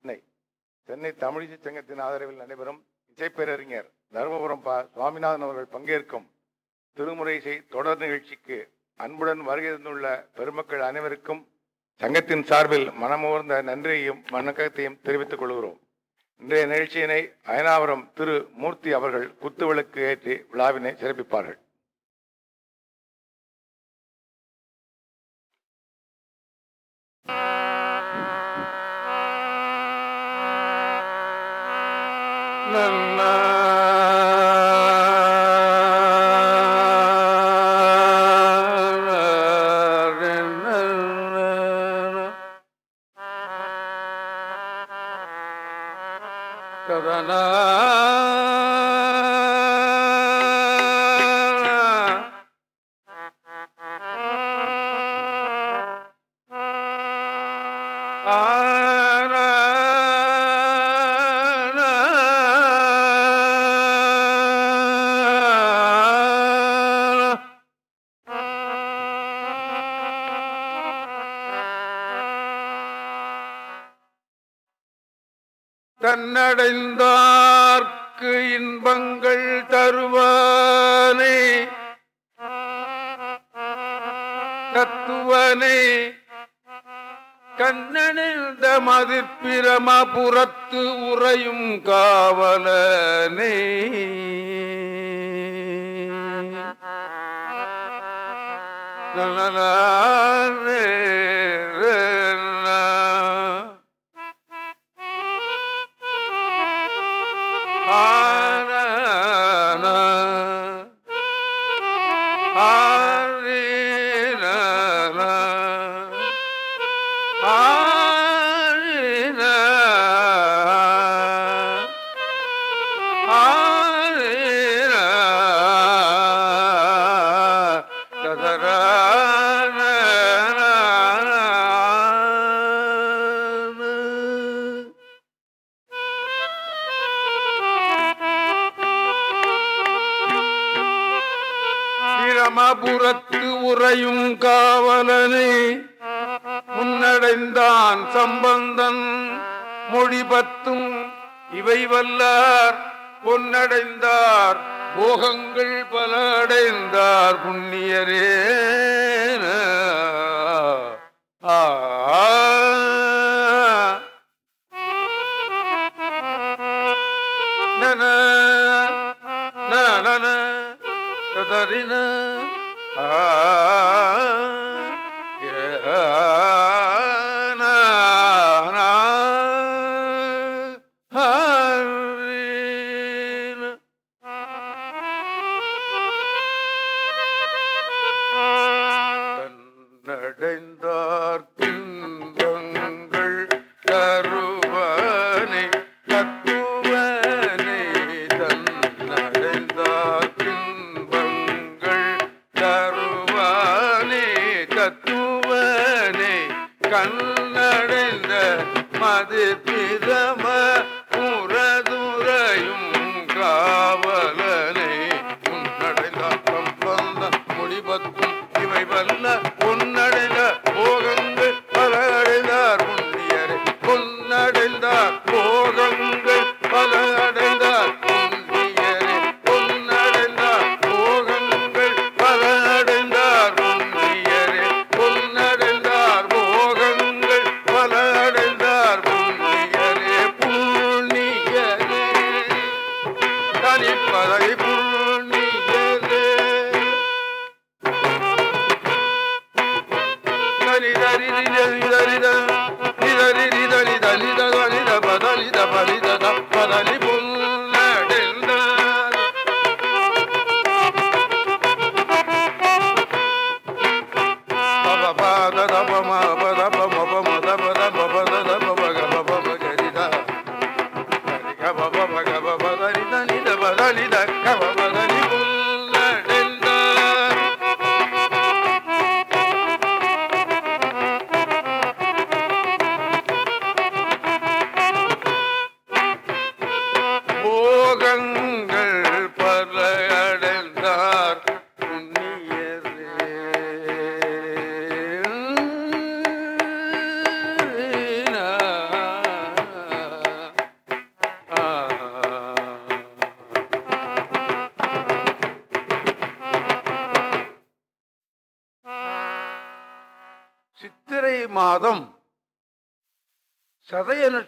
சென்னை. சென்னை தமிழிசை சங்கத்தின் ஆதரவில் நடைபெறும் இசைப்பேரறிஞர் தருமபுரம் ப. சுவாமிநாதன் அவர்கள் பங்கேற்கும் திருமுறை இசை தொடர் நிகழ்ச்சிக்கு அன்புடன் வருகை தந்துள்ள பெருமக்கள் அனைவருக்கும் சங்கத்தின் சார்பில் மனமுகர்ந்த நன்றியையும் வணக்கத்தையும் தெரிவித்துக் கொள்கிறோம். இன்றைய நிகழ்ச்சியினை அயனாவரம் திரு. மூர்த்தி அவர்கள் குத்துவிளக்கு ஏற்றி விழாவினை சிறப்பிப்பார்கள்.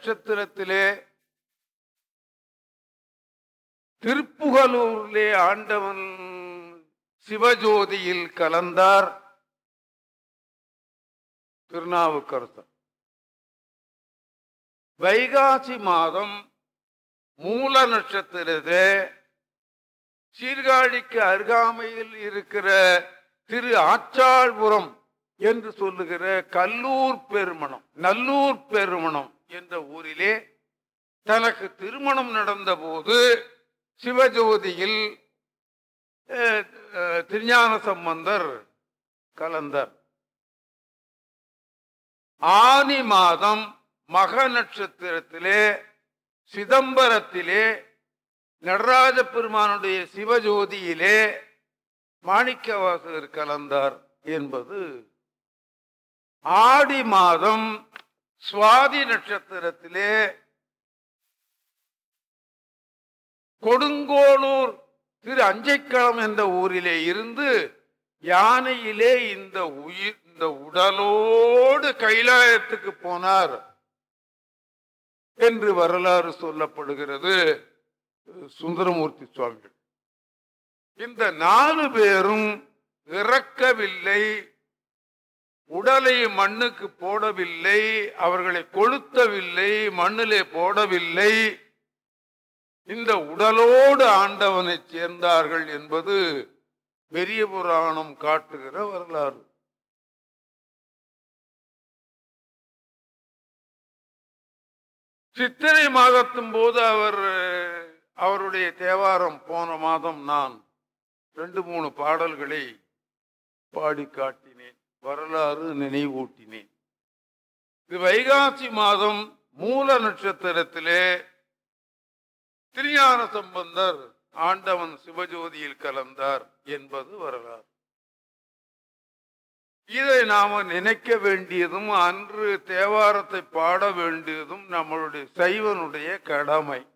நட்சத்திரத்திலே திருப்புகலூரிலே ஆண்டவன் சிவஜோதியில் கலந்தார். திருநாவுக்கரசர். வைகாசி மாதம் மூல நட்சத்திரத்திலே சீர்காழிக்கு அருகாமையில் இருக்கிற திரு ஆச்சாள்புரம் என்று சொல்லுகிற கல்லூர் பெருமணம் நல்லூர் பெருமணம். தனக்கு திருமணம் நடந்தபோது சிவஜோதியில் திருஞான சம்பந்தர் கலந்தர். ஆனி மாதம் மக நட்சத்திரத்திலே சிதம்பரத்திலே நடராஜ பெருமானுடைய சிவஜோதியிலே மாணிக்கவாசகர் கலந்தார் என்பது. ஆடி மாதம் சுவாதி நட்சத்திரத்திலே கொடுங்கோளூர் திரு அஞ்சைக்களம் என்ற ஊரிலே இருந்து யானையிலே இந்த உயிர் இந்த உடலோடு கைலாயத்துக்கு போனார் என்று வரலாறு சொல்லப்படுகிறது சுந்தரமூர்த்தி சுவாமிகள். இந்த நாலு பேரும் இறக்கவில்லை உடலை மண்ணுக்கு போடவில்லை அவர்களை கொளுத்தவில்லை மண்ணிலே போடவில்லை இந்த உடலோடு ஆண்டவனை சேர்ந்தார்கள் என்பது பெரிய புராணம் காட்டுகிற வரலாறு. சித்திரை மாதத்தும் போது அவர் அவருடைய தேவாரம் போன மாதம் நான் ரெண்டு மூணு பாடல்களை பாடி காட்டினேன் வரலாறு நினைவூட்டினேன். இது வைகாசி மாதம் மூல நட்சத்திரத்திலே திருஞான சம்பந்தர் ஆண்டவன் சிவஜோதியில் கலந்தார் என்பது வரலாறு. இதை நாம நினைக்க வேண்டியதும் அன்று தேவாரத்தை பாட வேண்டியதும் நம்மளுடைய சைவனுடைய கடமை.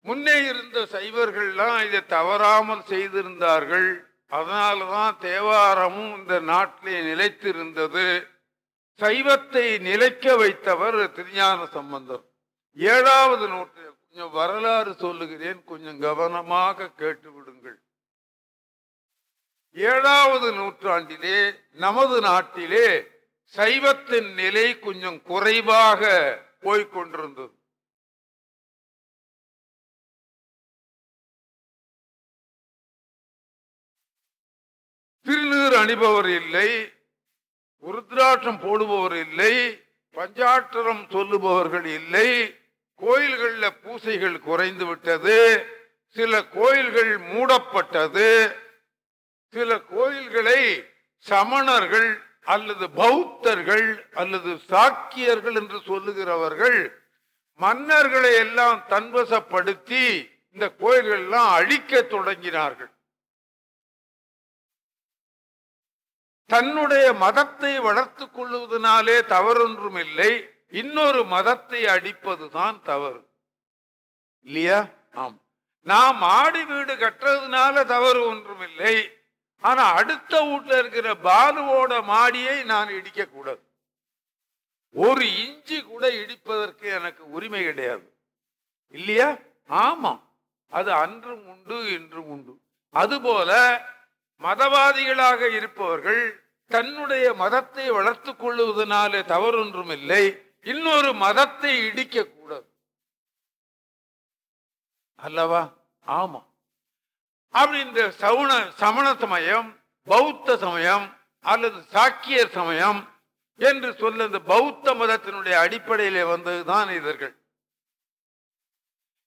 முன்னே இருந்த சைவர்கள்லாம் இதை தவறாமல் செய்திருந்தார்கள். அதனாலதான் தேவாரமும் இந்த நாட்டிலே நிலைத்திருந்தது. சைவத்தை நிலைக்க வைத்தவர் திருஞான சம்பந்தர். ஏழாவது நூற்று கொஞ்சம் வரலாறு சொல்லுகிறேன். கொஞ்சம் கவனமாக கேட்டு விடுங்கள் ஏழாவது நூற்றாண்டிலே நமது நாட்டிலே சைவத்தின் நிலை கொஞ்சம் குறைவாக போய்கொண்டிருந்தது திருநீர் அணிபவர் இல்லை உருத்ராட்சம் போடுபவர் இல்லை பஞ்சாட்சரம் சொல்லுபவர்கள் இல்லை கோயில்களில் பூசைகள் குறைந்து விட்டது சில கோயில்கள் மூடப்பட்டது சில கோயில்களை சமணர்கள் அல்லது பௌத்தர்கள் அல்லது சாக்கியர்கள் என்று சொல்லுகிறவர்கள் மன்னர்களை எல்லாம் தன்வசப்படுத்தி இந்த கோயில்கள் எல்லாம் அழிக்க தொடங்கினார்கள். தன்னுடைய மதத்தை வளர்த்துக் கொள்வதனாலே தவறொன்றும் இல்லை இன்னொரு மதத்தை அடிப்பதுதான் தவறு. இல்லையா? ஆம். நாம் மாடி வீடு கட்டுறதுனால தவறு ஒன்றும் இல்லை ஆனா அடுத்த வீட்டுல இருக்கிற பாலுவோட மாடியை நான் இடிக்க கூடாது ஒரு இஞ்சி கூட இடிப்பதற்கு எனக்கு உரிமை கிடையாது. இல்லையா? ஆமா. அது அன்றும் உண்டு இன்றும் உண்டு. அதுபோல மதவாதிகளாக இருப்பவர்கள் தன்னுடைய மதத்தை வளர்த்துக் கொள்வதனாலே தவறொன்றும் இல்லை இன்னொரு மதத்தை இடிக்க கூடாது அல்லவா? ஆமா. அப்படி இந்த சவுன சமண சமயம் பௌத்த சமயம் அல்லது சாக்கிய சமயம் என்று சொல்ல இந்த பௌத்த மதத்தினுடைய அடிப்படையிலே வந்ததுதான் இவர்கள்.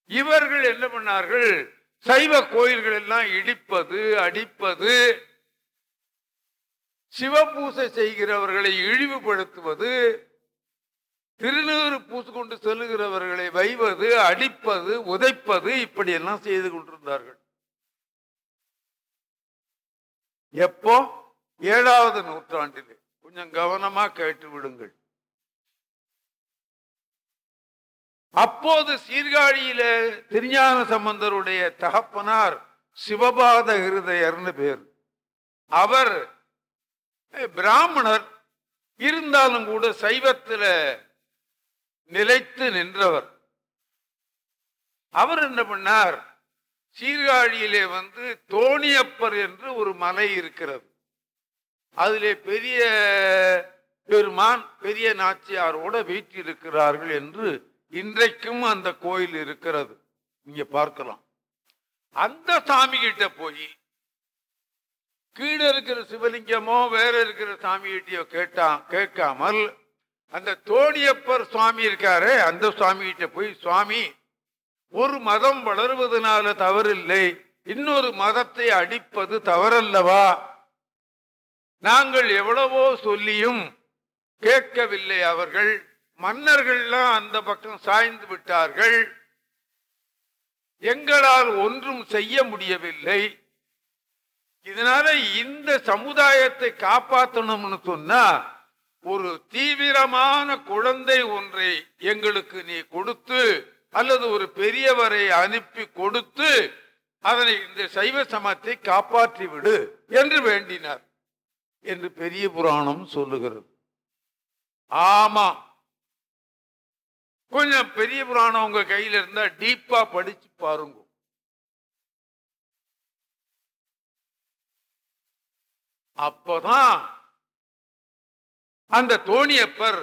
இவர்கள் என்ன பண்ணார்கள்? சைவ கோயில்கள் எல்லாம் இடிப்பது அடிப்பது சிவபூசை செய்கிறவர்களை இழிவுபடுத்துவது திருநீறு பூசிக்கொண்டு செல்லுகிறவர்களை வைவது அடிப்பது உதைப்பது இப்படி எல்லாம் செய்து கொண்டிருந்தார்கள். எப்போ? ஏழாவது நூற்றாண்டிலே. கொஞ்சம் கவனமா கேட்டு விடுங்கள். அப்போது சீர்காழியில திருஞான சம்பந்தருடைய தகப்பனார் சிவபாத ஹிருதயர்னு பேர். அவர் பிராமணர். இருந்தாலும் கூட சைவத்துல நிலைத்து நின்றவர். அவர் என்ன பண்ணார்? சீர்காழியிலே வந்து தோணியப்பர் என்று ஒரு மலை இருக்கிறது. அதிலே பெரிய பெருமான் பெரிய நாச்சியாரோட வீற்றிருக்கிறார்கள் என்று இன்றைக்கும் அந்த கோயில் இருக்கிறது. நீங்க பார்க்கலாம். அந்த சாமி கிட்ட போய் கீழே இருக்கிற சிவலிங்கமோ வேற இருக்கிற சாமி கிட்டயோ கேட்டா கேட்காமல் அந்த தோணியப்பர் சுவாமி இருக்காரே அந்த சுவாமி கிட்ட போய் சுவாமி ஒரு மதம் வளர்வதனால தவறில்லை. இன்னொரு மதத்தை அடிப்பது தவறல்லவா? நாங்கள் எவ்வளவோ சொல்லியும் கேட்கவில்லை அவர்கள். மன்னர்கள்லாம் அந்த பக்கம் சாய்ந்து விட்டார்கள். எங்களால் ஒன்றும் செய்ய முடியவில்லை. இதனால இந்த சமுதாயத்தை காப்பாற்றணும்னு சொன்னா ஒரு தீவிரமான குழந்தை ஒன்றை எங்களுக்கு நீ கொடுத்து அல்லது ஒரு பெரியவரை அனுப்பி கொடுத்து அதனை இந்த சைவ சமத்தை காப்பாற்றி விடு என்று வேண்டினார் என்று பெரிய புராணம் சொல்லுகிறது. ஆமா. கொஞ்சம் பெரிய புராணம் உங்க கையில இருந்தா டீப்பா படிச்சு பாருங்க. அப்பதான் அந்த தோணியப்பர்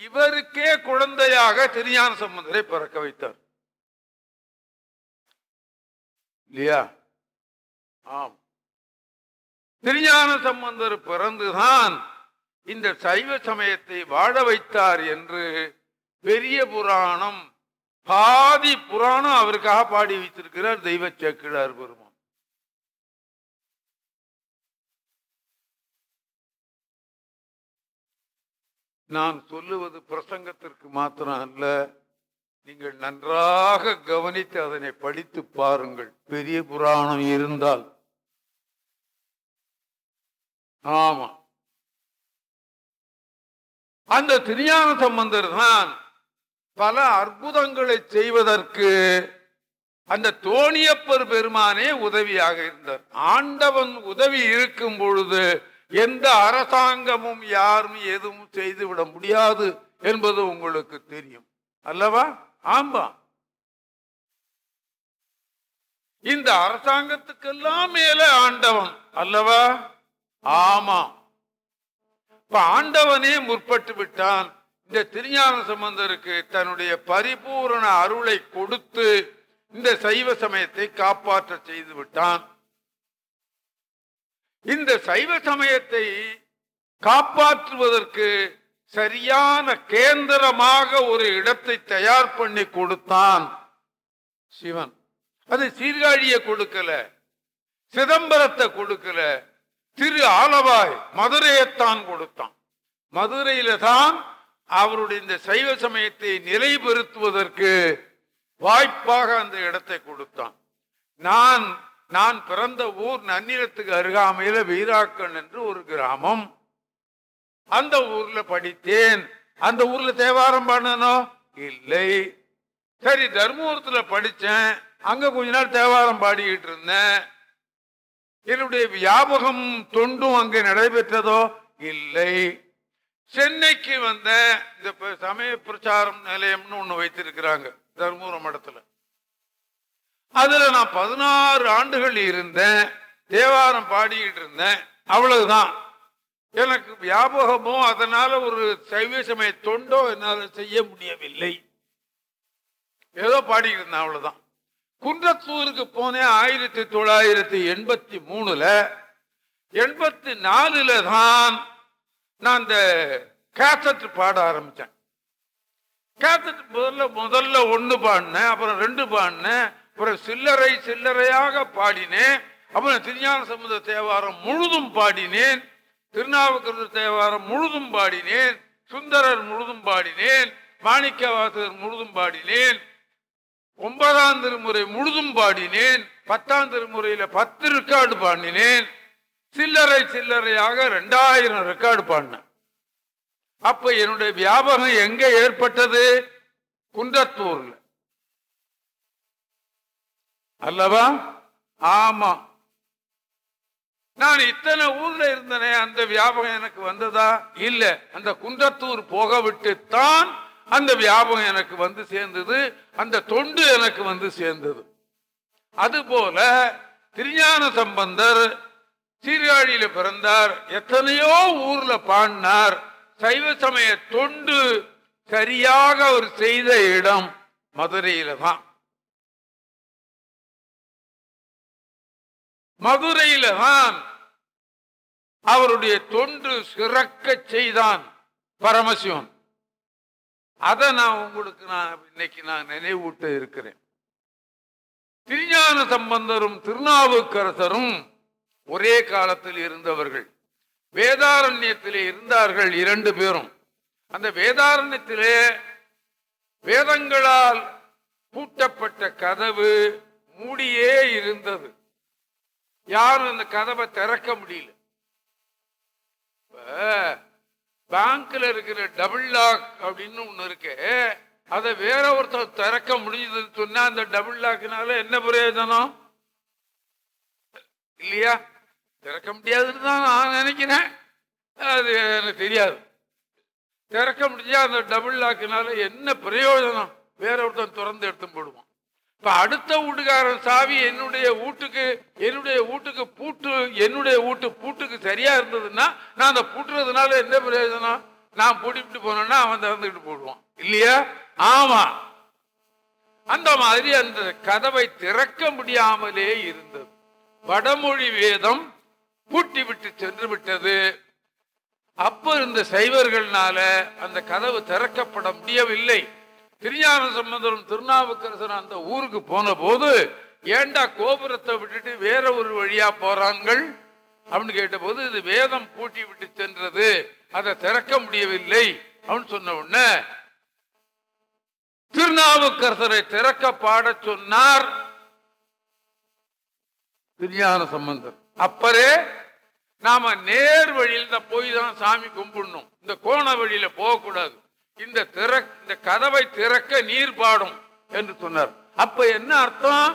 இவருக்கே குழந்தையாக திருஞான சம்பந்தரை பிறக்க வைத்தார். இல்லையா? ஆம். திருஞான சம்பந்தர் பிறந்துதான் இந்த சைவ சமயத்தை வாழ வைத்தார் என்று பெரிய புராணம் பாதி புராணம் அவருக்காக பாடி வைத்திருக்கிறார் தெய்வ சேக்கிழார் பெருமாள் நான் சொல்லுவது பிரசங்கத்திற்கு மாத்திரம் அல்ல நீங்கள் நன்றாக கவனித்து அதனை படித்து பாருங்கள். பெரிய புராணம் இருந்தால். ஆமா. அந்த திருஞான சம்பந்தர் தான் பல அற்புதங்களை செய்வதற்கு அந்த தோணியப்பர் பெருமானே உதவியாக இருந்தார். ஆண்டவன் உதவி இருக்கும் பொழுது எந்த அரசாங்கமும் யாரும் எதுவும் செய்துவிட முடியாது என்பது உங்களுக்கு தெரியும். அல்லவா? ஆமா. இந்த அரசாங்கத்துக்கெல்லாம் மேல ஆண்டவன் அல்லவா? ஆமா. இப்ப ஆண்டவனே முற்பட்டு விட்டான். இந்த திருஞான சம்பந்தருக்கு தன்னுடைய பரிபூரண அருளை கொடுத்து இந்த சைவ சமயத்தை காப்பாற்ற செய்து விட்டான். இந்த சைவ சமயத்தை காப்பாற்றுவதற்கு சரியான கேந்திரமாக ஒரு இடத்தை தயார் பண்ணி கொடுத்தான் சிவன். அது சீர்காழியை கொடுக்கல சிதம்பரத்தை கொடுக்கல திரு ஆலவாய் மதுரையைத்தான் கொடுத்தான். மதுரையில தான் அவருடைய இந்த சைவ சமயத்தை நிலைபெறுத்துவதற்கு வாய்ப்பாக அந்த இடத்தை கொடுத்தான். நான் நான் பிறந்த ஊர் நன்னிலத்துக்கு அருகாமையில வீராக்கன் என்று ஒரு கிராமம். அந்த ஊர்ல படித்தேன். அந்த ஊர்ல தேவாரம் பண்ணனோ இல்லை. சரி தர்மபுரத்துல படிச்சேன் அங்க கொஞ்ச நாள் தேவாரம் பாடிக்கிட்டு இருந்தேன். என்னுடைய வியாபகம் தொண்டும் அங்கே நடைபெற்றதோ? இல்லை. சென்னைக்கு வந்த இந்த சமய பிரச்சாரம் நிலையம்னு ஒண்ணு வைத்திருக்கிறாங்க தர்மபுரம் இடத்துல அதுல நான் பதினாறு ஆண்டுகள் இருந்தேன். தேவாரம் பாடிக்கிட்டு இருந்தேன். அவ்வளவுதான். எனக்கு வியாபகமோ அதனால ஒரு சைவ சமய தொண்டோ என்னால செய்ய முடியவில்லை. ஏதோ பாடிக்கிட்டு இருந்தேன் அவ்வளவுதான். குன்றத்தூருக்கு போனேன் ஆயிரத்தி தொள்ளாயிரத்தி எண்பத்தி மூணுல. எண்பத்தி நாலுல தான் நான் இந்த கேசட் பாட ஆரம்பிச்சேன். கேசட் முதல்ல முதல்ல ஒன்று பாடினேன் அப்புறம் ரெண்டு பாடினேன். அப்புறம் சில்லறை சில்லறையாக பாடினேன். அப்புறம் திருஞான சம்பந்த தேவாரம் முழுதும் பாடினேன். திருநாவுக்கரசு தேவாரம் முழுதும் பாடினேன். சுந்தரர் முழுதும் பாடினேன். மாணிக்கவாசகர் முழுதும் பாடினேன். ஒன்பதாம் திருமுறை முழுதும் பாடினேன். பத்தாம் திருமுறையில பத்து ரெக்கார்டு பாடினேன். சில்லறை சில்லறையாக ரெண்டாயிரம் ரெக்கார்டு பாடினேன். அப்ப என்னுடைய வியாபாரம் எங்க ஏற்பட்டது? குன்றத்தூர்ல அல்லவா? ஆமா. நான் இத்தனை ஊர்ல இருந்தனே அந்த வியாபகம் எனக்கு வந்ததா? இல்ல. அந்த குன்றத்தூர் போக விட்டுத்தான் அந்த வியாபகம் எனக்கு வந்து சேர்ந்தது அந்த தொண்டு எனக்கு வந்து சேர்ந்தது. அதுபோல திருஞான சம்பந்தர் சீர்காழியில பிறந்தார் எத்தனையோ ஊர்ல பாடினார். சைவ சமய தொண்டு சரியாக அவர் செய்த இடம் மதுரையில தான் மதுரையில தான் அவருடைய தொண்டு சிறக்க செய்தான் பரமசிவன் அதை நான் உங்களுக்கு நான் இன்னைக்கு நான் நினைவூட்ட இருக்கிறேன். திருஞான சம்பந்தரும் திருநாவுக்கரசரும் ஒரே காலத்தில் இருந்தவர்கள். வேதாரண்யத்திலே இருந்தார்கள் இரண்டு பேரும். அந்த வேதாரண்யத்திலே வேதங்களால் பூட்டப்பட்ட கதவு மூடியே இருந்தது. யாரும் அந்த கதவை திறக்க முடியல. பேங்க்ல இருக்கிற டபுள் லாக் அப்படின்னு ஒண்ணு இருக்கு. அதை வேற ஒருத்தர் திறக்க முடிஞ்சதுன்னு சொன்னா அந்த டபுள் லாக்னால என்ன பிரயோஜனம்? இல்லையா? திறக்க முடியாதுன்னு தான் நான் நினைக்கிறேன். அது எனக்கு தெரியாது. திறக்க முடிஞ்சா அந்த டபுள் லாக்குனால என்ன பிரயோஜனம்? வேற ஒருத்தன் திறந்து எடுத்து போடுவான். இப்ப அடுத்த வீட்டுக்காரன் சாவி என்னுடைய வீட்டுக்கு என்னுடைய வீட்டுக்கு பூட்டு என்னுடைய வீட்டு பூட்டுக்கு சரியா இருந்ததுன்னா நான் அந்த பூட்டுறதுனால என்ன பிரயோஜனம்? நான் பூட்டிட்டு போனேன்னா அவன் திறந்துக்கிட்டு போடுவான். இல்லையா? ஆமா. அந்த மாதிரி அந்த கதவை திறக்க முடியாமலே இருந்தது. வடமொழி வேதம் பூட்டி விட்டு சென்று விட்டது. அப்ப இருந்த சைவர்கள்னால அந்த கதவு திறக்கப்பட முடியவில்லை. திருஞான சம்பந்தரும் திருநாவுக்கரசர் அந்த ஊருக்கு போன போது ஏண்டா கோபுரத்தை விட்டுட்டு வேற ஒரு வழியா போறாங்கள் அப்படின்னு கேட்டபோது இது வேதம் பூட்டி விட்டு சென்றது. அதை திறக்க முடியவில்லை. அப்படின்னு சொன்ன உடனே திருநாவுக்கரசரை திறக்க பாடச் சொன்னார் திருஞான சம்பந்தர். அப்பரே நாம நேர் வழியில் தான் போய் தான் சாமி கும்பிடணும். இந்த கோண வழியில போகக்கூடாது. இந்த திற இந்த கதவை திறக்க நீர் பாடும் என்று சொன்னார். அப்ப என்ன அர்த்தம்?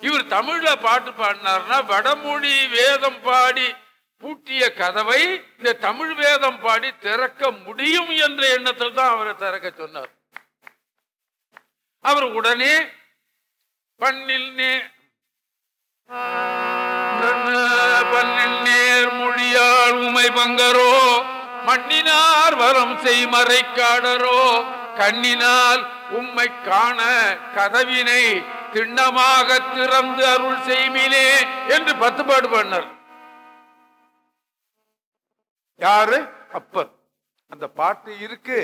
இவர் தமிழ்ல பாட்டு பாடினார்னா வடமொழி வேதம் பாடி பூட்டிய கதவை இந்த தமிழ் வேதம் பாடி திறக்க முடியும் என்ற எண்ணத்தில் தான் அவரை திறக்க சொன்னார். அவர் உடனே பண்ணில் நே பண்ணில் நேர் மொழியால் உமை பங்கரோ மண்ணினார் வரம் செய்மறை காடரோ கண்ணினால் உம்மை காண கதவினை திண்ணமாக திறந்து அருள் செய்மிலே என்று பத்து பாடு பண்ணார். யாரு? அப்பர். அந்த பாட்டு இருக்கு.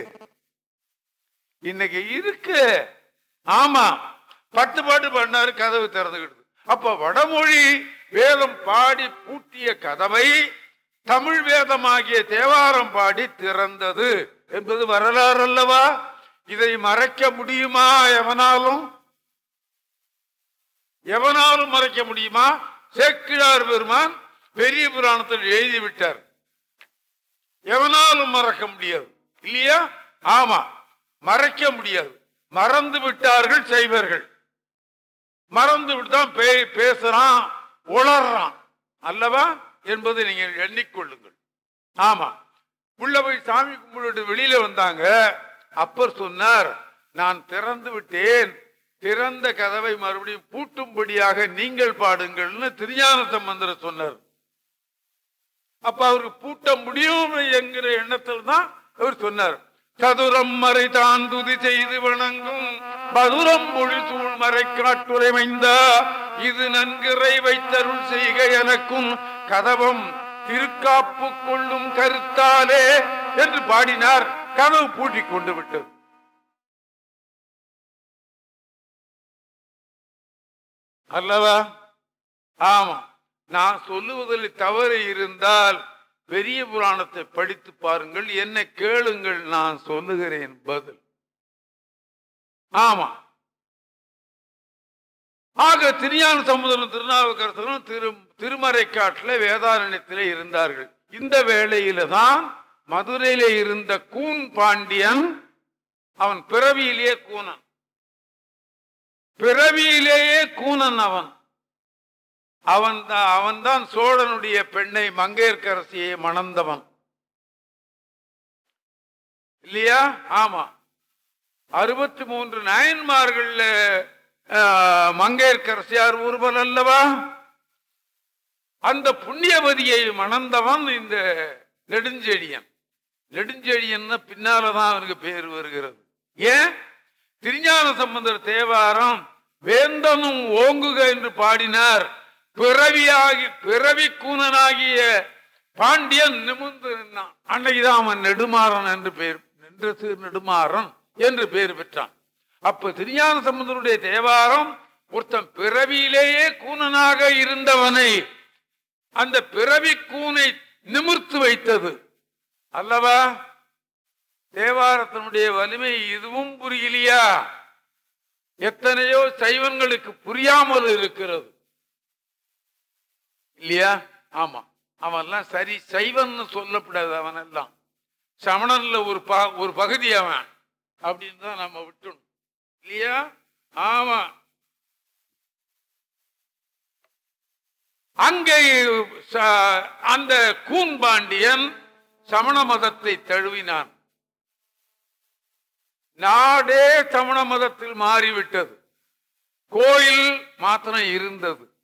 இன்னைக்கு இருக்கு. ஆமா பத்து பாட்டு பண்ணாரு கதவு திறந்துகிட்டு அப்ப வடமொழி வேலம் பாடி பூட்டிய கதவை தமிழ் வேதமாகிய தேவாரம் பாடி திறந்தது. என்பது வரலாறு அல்லவா இதை மறைக்க முடியுமா எவனாலும்? எவனாலும் மறைக்க முடியுமா? சேக்கிழார் பெருமான் பெரிய புராணத்தில் எழுதி விட்டார் எவனாலும் மறக்க முடியாது. இல்லையா? ஆமா. மறைக்க முடியாது. மறந்து விட்டார்கள் செய்வர்கள். மறந்து விட்டுதான் பே- பேசுறான் உளறான் அல்லவா? என்பதை நீங்கள் எண்ணிக்கொள்ளுங்கள். ஆமா. உள்ள போய் சாமி கும்பிட்டு வெளியில வந்தாங்க. அப்பர் சொன்னார் நான் திறந்து விட்டேன். திறந்த கதவை மறுபடியும் பூட்டும்படியாக நீங்கள் பாடுங்கள்னு திருஞான சம்பந்தர் சொன்னார். அப்ப அவருக்கு பூட்ட முடியும் என்கிற எண்ணத்தில் தான் அவர் சொன்னார். சதுரம் மறை தான் துதி செய்து வணங்கும். பதுரம் மொழி சூழ் மறை காட்டுரைமைந்தா இது நன்கிறை வைத்தருள் செய்க எனக்கும் கதவம் திருக்காப்பு கொள்ளும் கருத்தாலே என்று பாடினார். கதவு பூட்டிக் கொண்டு விட்டது. அல்லவா? ஆமா. நான் சொல்லுவதில் தவறு இருந்தால் பெரிய புராணத்தை படித்து பாருங்கள். என்ன கேளுங்கள் நான் சொல்லுகிறேன் பதில். ஆமா. ஆக திருஞான சமுதிரம் திருநாவுக்கரசரும் திரு திருமறைக்காட்டில் வேதாரண்யத்தில் இருந்தார்கள். இந்த வேளையில தான் மதுரையில இருந்த கூன் பாண்டியன் அவன் பிறவியிலேயே கூனன். பிறவியிலேயே கூனன் அவன். அவன் தான் அவன்தான் சோழனுடைய பெண்ணை மங்கையர்க்கரசியை மணந்தவன். இல்லையா? ஆமா. அறுபத்தி மூன்று நாயன்மார்கள் மங்கையர்கரசியார் மங்கையர்க்கரசியார் ஒருவன் அல்லவா? அந்த புண்ணியவதியை மணந்தவன் இந்த நெடுஞ்செழியன். நெடுஞ்செழியன் பின்னாலதான் அவனுக்கு பேர் வருகிறது. ஏன்? திருஞான சம்பந்தர் தேவாரம் வேந்தனும் ஓங்குக என்று பாடினார். பிறவியாகி பிறவி கூனனாகிய பாண்டியன் நிமிர்ந்து நின்றான். அன்னைக்குதான் அவன் நெடுமாறன் என்று பெயர் நின்ற நெடுமாறன் என்று பெயர் பெற்றான். அப்ப திருஞான சம்பந்தருடைய தேவாரம் ஒருத்தன் பிறவியிலேயே கூனனாக இருந்தவனை அந்த பிறவி கூனை நிமிர்த்து வைத்தது. அல்லவா? தேவாரத்தினுடைய வலிமை இதுவும் புரியலையா? எத்தனையோ சைவன்களுக்கு புரியாமல் இருக்கிறது. இல்லையா? ஆமா. அவன்லாம் சரி சைவன் சொல்லப்படாது அவன் எல்லாம் சமணன்ல ஒரு ப ஒரு பகுதி அவன். அப்படின்னு தான் நம்ம விட்டணும். இல்லையா? ஆமா. அங்கே ச- அந்த கூன்பாண்டியன் சமண மதத்தை தழுவினான். நாடே சமண மதத்தில் மாறிவிட்டது. கோயில் மாத்திரம் இருந்தது.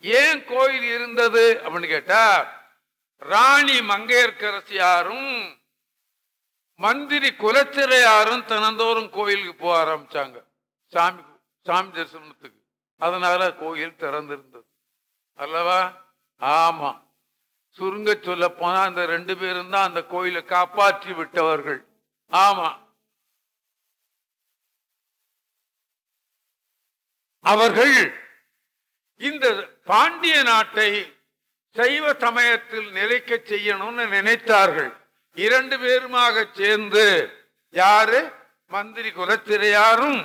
ஏன் கோயில் இருந்தது அப்படின்னு கேட்டா ராணி மங்கையர்க்கரசியாரும் மந்திரி குலச்சிறையாரும் தினந்தோறும் கோயிலுக்கு போக ஆரம்பிச்சாங்க. சாமி சாமி தரிசனத்துக்கு. அதனால கோயில் திறந்திருந்தது. அல்லவா? ஆமா. சுருங்க சொல்ல போனா அந்த ரெண்டு பேரும் தான் அந்த கோயிலை காப்பாற்றி விட்டவர்கள். ஆமா. அவர்கள் இந்த பாண்டிய நாட்டை சைவ சமயத்தில் நிலைக்க செய்யணும்னு நினைத்தார்கள். இரண்டு பேருமாக சேர்ந்து யாரு? மந்திரி குலத்திரையாரும்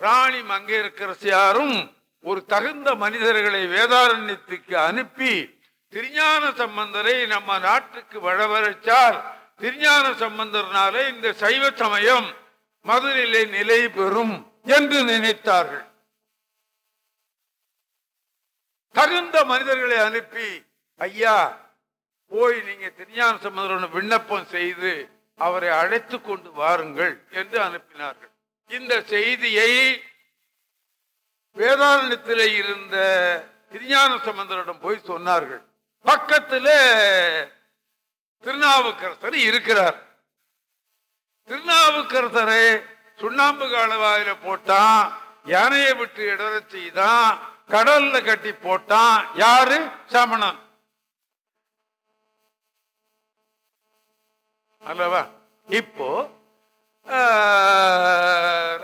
ராணி மங்கையரசியாரும் ஒரு தகுந்த மனிதர்களை வேதாரண்யத்துக்கு அனுப்பி திருஞான சம்பந்தரை நம்ம நாட்டுக்கு வழவழைச்சால் திருஞான சம்பந்தர்னாலே இந்த சைவ சமயம் மதுநிலை நிலை பெறும் என்று நினைத்தார்கள். தகுந்த மனிதர்களை அனுப்பி ஐயா போய் நீங்க திருஞான சம்பந்தரோட விண்ணப்பம் செய்து அவரை அழைத்து கொண்டு வாருங்கள் என்று அனுப்பினார்கள். இந்த செய்தியை வேதாரணத்திலே இருந்த திருஞான சம்பந்தரிடம் போய் சொன்னார்கள். பக்கத்துல திருநாவுக்கரசர் இருக்கிறார். திருநாவுக்கரசரை சுண்ணாம்பு காலவாயில போட்டான் யானையை விட்டு இடர செய்தான் கடல்ல கட்டி போட்டான். யாரு? சமணன். அல்லவா? இப்போ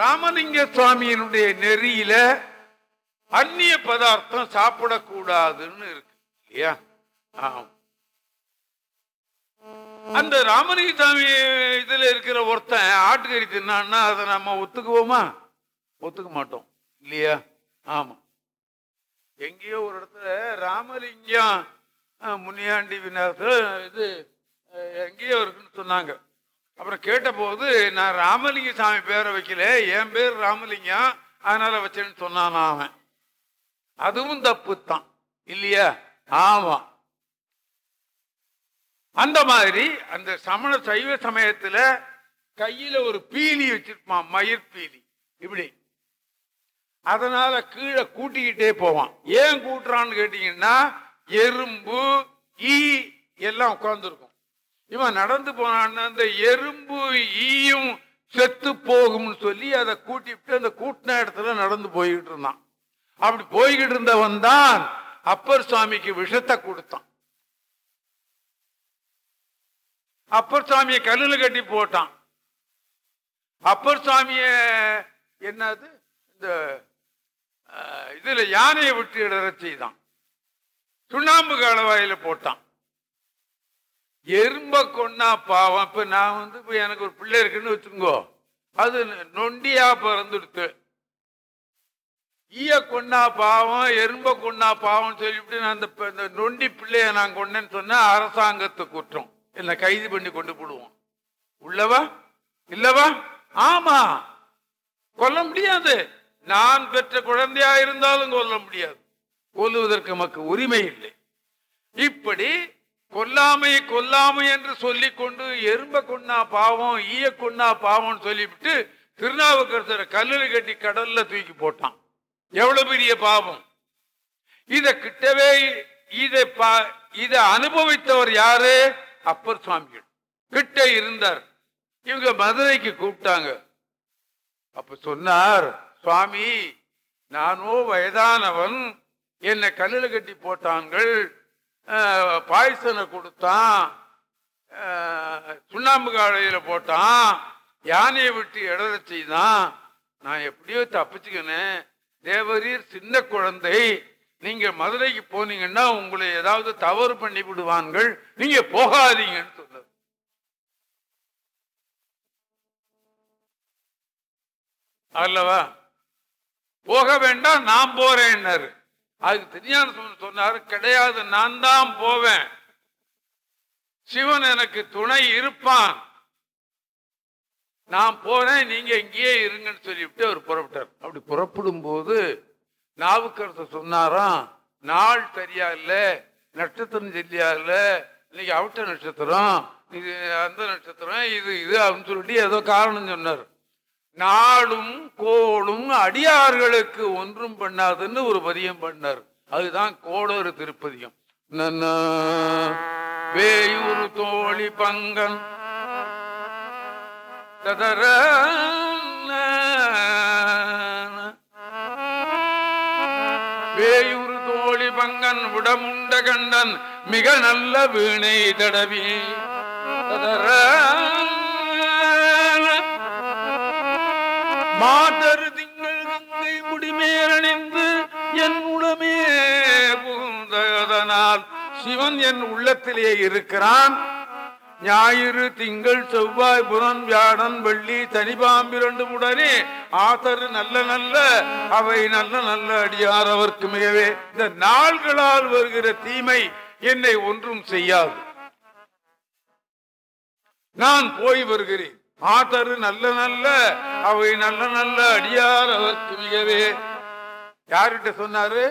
ராமலிங்க சுவாமியினுடைய நெறியில அந்நிய பதார்த்தம் சாப்பிடக்கூடாதுன்னு இருக்கு இல்லையா? அந்த ராமலிங்க சாமி இதுல இருக்கிற ஒருத்தன் ஆட்டுக்கறி தின்னான்னா அதை நம்ம ஒத்துக்குவோமா? ஒத்துக்க மாட்டோம் இல்லையா? ஆமா. எங்கேயோ ஒரு இடத்துல ராமலிங்கம் முனியாண்டி விநாயகர் இது எங்கேயோ இருக்குன்னு சொன்னாங்க. அப்புறம் கேட்டபோது நான் ராமலிங்க சாமி பேரை வைக்கல என் பேர் ராமலிங்கம் அதனால வச்சேன்னு சொன்னான் அவன். அதுவும் தப்பு தான் இல்லையா? ஆமா. அந்த மாதிரி அந்த சமண சைவ சமயத்துல கையில ஒரு பீலி வச்சிருப்பான் மயிர் பீலி. இப்படி. அதனால கீழே கூட்டிக்கிட்டே போவான். ஏன் கூட்டுறான்னு கேட்டீங்கன்னா எறும்பு ஈ எல்லாம் உட்கார்ந்துருக்கும். இவன் நடந்து போனான்னு அந்த எறும்பு ஈயும் செத்து போகும்னு சொல்லி அதை கூட்டிவிட்டு அந்த கூட்டின இடத்துல நடந்து போய்கிட்டு இருந்தான். அப்படி போய்கிட்டு இருந்தவன் தான் அப்பர் சுவாமிக்கு விஷத்தை கொடுத்தான். அப்பர் சாமியை கல்லில் கட்டி போட்டான். அப்பர் சுவாமிய என்னது? இந்த இதுல யானையை விட்டு இடற செய்தான். சுண்ணாம்பு கலவாயில போட்டான். எறும்ப கொன்னா பாவம். இப்ப நான் வந்து எனக்கு ஒரு பிள்ளை இருக்குன்னு வச்சுக்கோ அது நொண்டியா பிறந்துடுத்து. ஈய கொன்னா பாவம் எறும்ப கொண்டா பாவம் சொல்லிவிட்டு நான் அந்த இந்த நொண்டி பிள்ளைய நான் கொண்டேன்னு சொன்னா அரசாங்கத்து குற்றம். என்ன கைது பண்ணி கொண்டு போடுவோம். உள்ளவா? இல்லவா? ஆமா. கொல்ல முடியாது. நான் பெற்ற குழந்தையா இருந்தாலும் கொல்ல முடியாது. கொல்லுவதற்கு நமக்கு உரிமை இல்லை. இப்படி கொல்லாமை கொல்லாமை என்று சொல்லி கொண்டு எறும்ப கொண்டா பாவம் ஈய கொண்டா பாவம்னு சொல்லிவிட்டு திருநாவுக்கரசரை கல்லூரி கட்டி கடல்ல தூக்கி போட்டான். எவ்வளவு பெரிய பாவம்? இத கிட்டவே இதை பா- இதை அனுபவித்தவர் யாரு? அப்பர் சுவாமிகள். கிட்ட இருந்தார். இவங்க மதுரைக்கு கூப்பிட்டாங்க. அப்ப சொன்னார் சுவாமி நானோ வயதானவன். என்னை கல்லில் கட்டி போட்டான்கள். பாய்சனை கொடுத்தான். சுண்ணாம்பு காலையில் போட்டான். யானையை விட்டு இடற செய்தான். நான் எப்படியோ தப்பிச்சுக்கினேன். தேவரீர் சின்ன குழந்தை நீங்க மதுரைக்கு போனீங்கன்னா உங்களை ஏதாவது தவறு பண்ணி விடுவான்கள். நீங்க போகாதீங்கன்னு சொன்னார். அல்லவா? போக வேண்டாம் நான் போறேன்னாரு. அதுக்கு தெரியாத சொன்னாரு கிடையாது நான் தான் போவேன். சிவன் எனக்கு துணை இருப்பான். நான் போனேன் நீங்க இங்கேயே இருங்கன்னு சொல்லிவிட்டு அவர் புறப்பட்டார். அப்படி புறப்படும் போது நாவுக்கரசர் சொன்னாராம் நாள் சரியா இல்லை நட்சத்திரம் சரியா இல்லை இன்னைக்கு அவிட்ட நட்சத்திரம் இது அந்த நட்சத்திரம் இது இது அப்படின்னு சொல்லிட்டு ஏதோ காரணம் சொன்னார். நாளும் கோளும் அடியார்களுக்கு ஒன்றும் பண்ணாதுன்னு ஒரு பதியம் பண்ணார். அதுதான் கோளறு திருப்பதியம். வேயூர் தோழி பங்கன் வேயூர் தோழி பங்கன் உடமுண்ட கண்டன் மிக நல்ல வீணை தடவி. ததர மாதர் திங்கள் கங்கை முடிமேலணிந்து என் உடமே புகுந்ததனால் சிவன் என் உள்ளத்திலே இருக்கிறான். ஞாயிறு திங்கள் செவ்வாய் புதன் வியாழன் வெள்ளி தனிபாம்பிரண்டும் உடனே ஆதரு நல்ல நல்ல அவை நல்ல நல்ல அடியார் அவர்க்கு மிகவே இந்த நாள்களால் வருகிற தீமை என்னை ஒன்றும் செய்யாது. நான் போய் வருகிறேன். ஆதரு நல்ல நல்ல அவை நல்ல நல்ல அடியார் அவர்க்கு மிகவே யார்கிட்ட சொன்னாரு?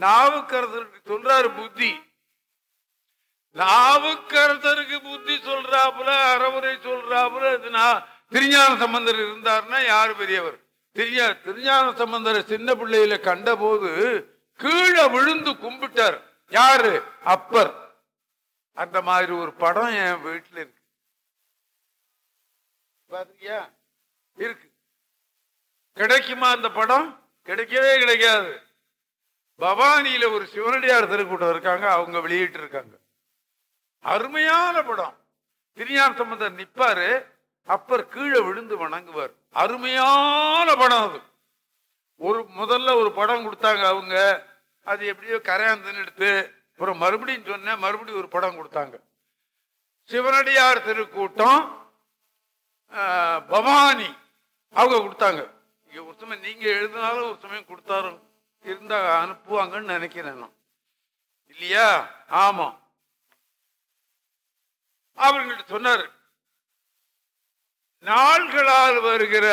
நாவுக்கரசருக்கு சொல்றாரு புத்தி. லாவுக்கரசருக்கு புத்தி சொல்றாப்புல அறவுரை சொல்றாப்புல இது நான் திருஞான சம்பந்தர் இருந்தாருன்னா யாரு பெரியவர்? திருஞா திருஞான சம்பந்தர் சின்ன பிள்ளையில கண்டபோது கீழே விழுந்து கும்பிட்டார். யாரு? அப்பர். அந்த மாதிரி ஒரு படம் என் வீட்டில் இருக்கு. பாத்திரியா இருக்கு. கிடைக்குமா அந்த படம்? கிடைக்கவே கிடைக்காது. பவானியில ஒரு சிவனடியார் திருக்கூட்டம் இருக்காங்க அவங்க வெளியிட்டு இருக்காங்க அருமையான படம். திருஞான சம்பந்தர் நிற்பாரு அப்பர் கீழே விழுந்து வணங்குவார். அருமையான படம் அது. ஒரு முதல்ல ஒரு படம் கொடுத்தாங்க அவங்க. அது எப்படியோ கரையாந்தன் எடுத்து அப்புறம் மறுபடியும் சொன்னேன் மறுபடியும் ஒரு படம் கொடுத்தாங்க. சிவனடியார் திருக்கூட்டம் பவானி அவங்க கொடுத்தாங்க. இங்கே ஒரு சமயம் நீங்கள் எழுதினாலும் ஒரு சமயம் கொடுத்தாரும் இருந்தா அனுப்புவாங்கன்னு நினைக்கிறேன் நான். இல்லையா? ஆமாம் அவர்கள்ட்ட சொன்னார் நாள்களால் வருகிற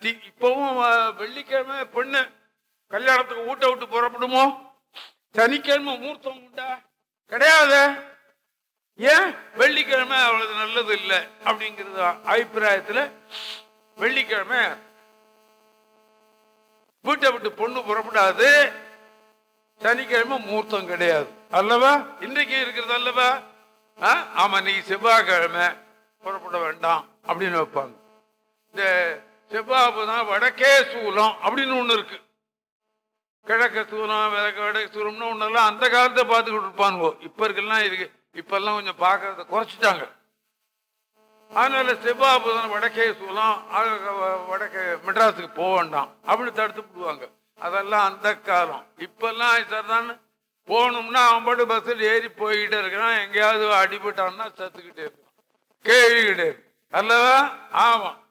தி- இப்பவும் வெள்ளிக்கிழமை பெண்ணு கல்யாணத்துக்கு ஊட்ட விட்டு புறப்படுமோ? சனிக்கிழமை மூர்த்தம் உண்டா? கிடையாது. ஏன்? வெள்ளிக்கிழமை அவ்வளவு நல்லது இல்லை அப்படிங்கிறது அபிப்பிராயத்தில் வெள்ளிக்கிழமை வீட்டை விட்டு பொண்ணு புறப்படாது. சனிக்கிழமை முகூர்த்தம் கிடையாது. அல்லவா? இன்றைக்கு இருக்கிறது அல்லவா? ஆ? ஆமா நீ செவ்வாய்க்கிழமை. புறப்பட வேண்டாம் அப்படின்னு வைப்பாங்க. இந்த செவ்வாய்ப்பு தான் வடக்கே சூலம் அப்படின்னு ஒண்ணு இருக்கு. கிழக்க சூலம் விளக்க வடக்கு சூலம்னு ஒண்ணெல்லாம் அந்த காலத்தை பார்த்துக்கிட்டு இருப்பானுவோ. இப்ப இருக்கலாம் இதுக்கு இப்பெல்லாம் கொஞ்சம் பார்க்கறத குறைச்சிட்டாங்க. அதனால செவ்வாய் புதன் வடக்கே சூலம் வ- வடக்கே மெட்ராஸுக்கு போக வேண்டாம். அப்படின்னு தடுத்து விடுவாங்க. அதெல்லாம் அந்த காலம். இப்பெல்லாம் சரிதான் போகணும்னா அவன் பாட்டு பஸ்ஸில் ஏறி போய்கிட்டே இருக்கிறான். எங்கேயாவது அடிபட்டான்னா செத்துக்கிட்டே இருக்கான் கேள்விக்கிட்டே இருக்கு அல்லவா? ஆமாம்.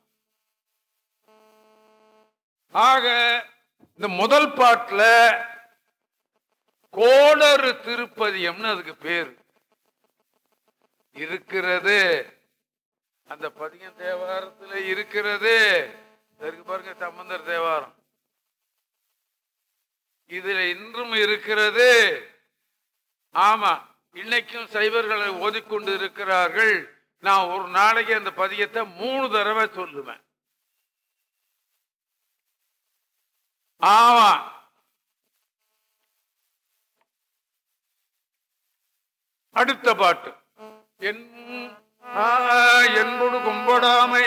ஆக இந்த முதல் பாட்டில் கோடரு திருப்பதியம்னு அதுக்கு பேரு. இருக்கிறது. அந்த பதிகம் தேவாரத்தில் இருக்கிறது. இருக்கு பாருங்க சம்பந்தர் தேவாரம். இதுல இன்றும் இருக்கிறது. ஆமா இன்னைக்கும் சைவர்களை ஓதிக்கொண்டு இருக்கிறார்கள். நான் ஒரு நாளைக்கு அந்த பதியத்தை மூணு தடவை சொல்லுவேன். ஆமா. அடுத்த பாட்டு. என் கும்படாமை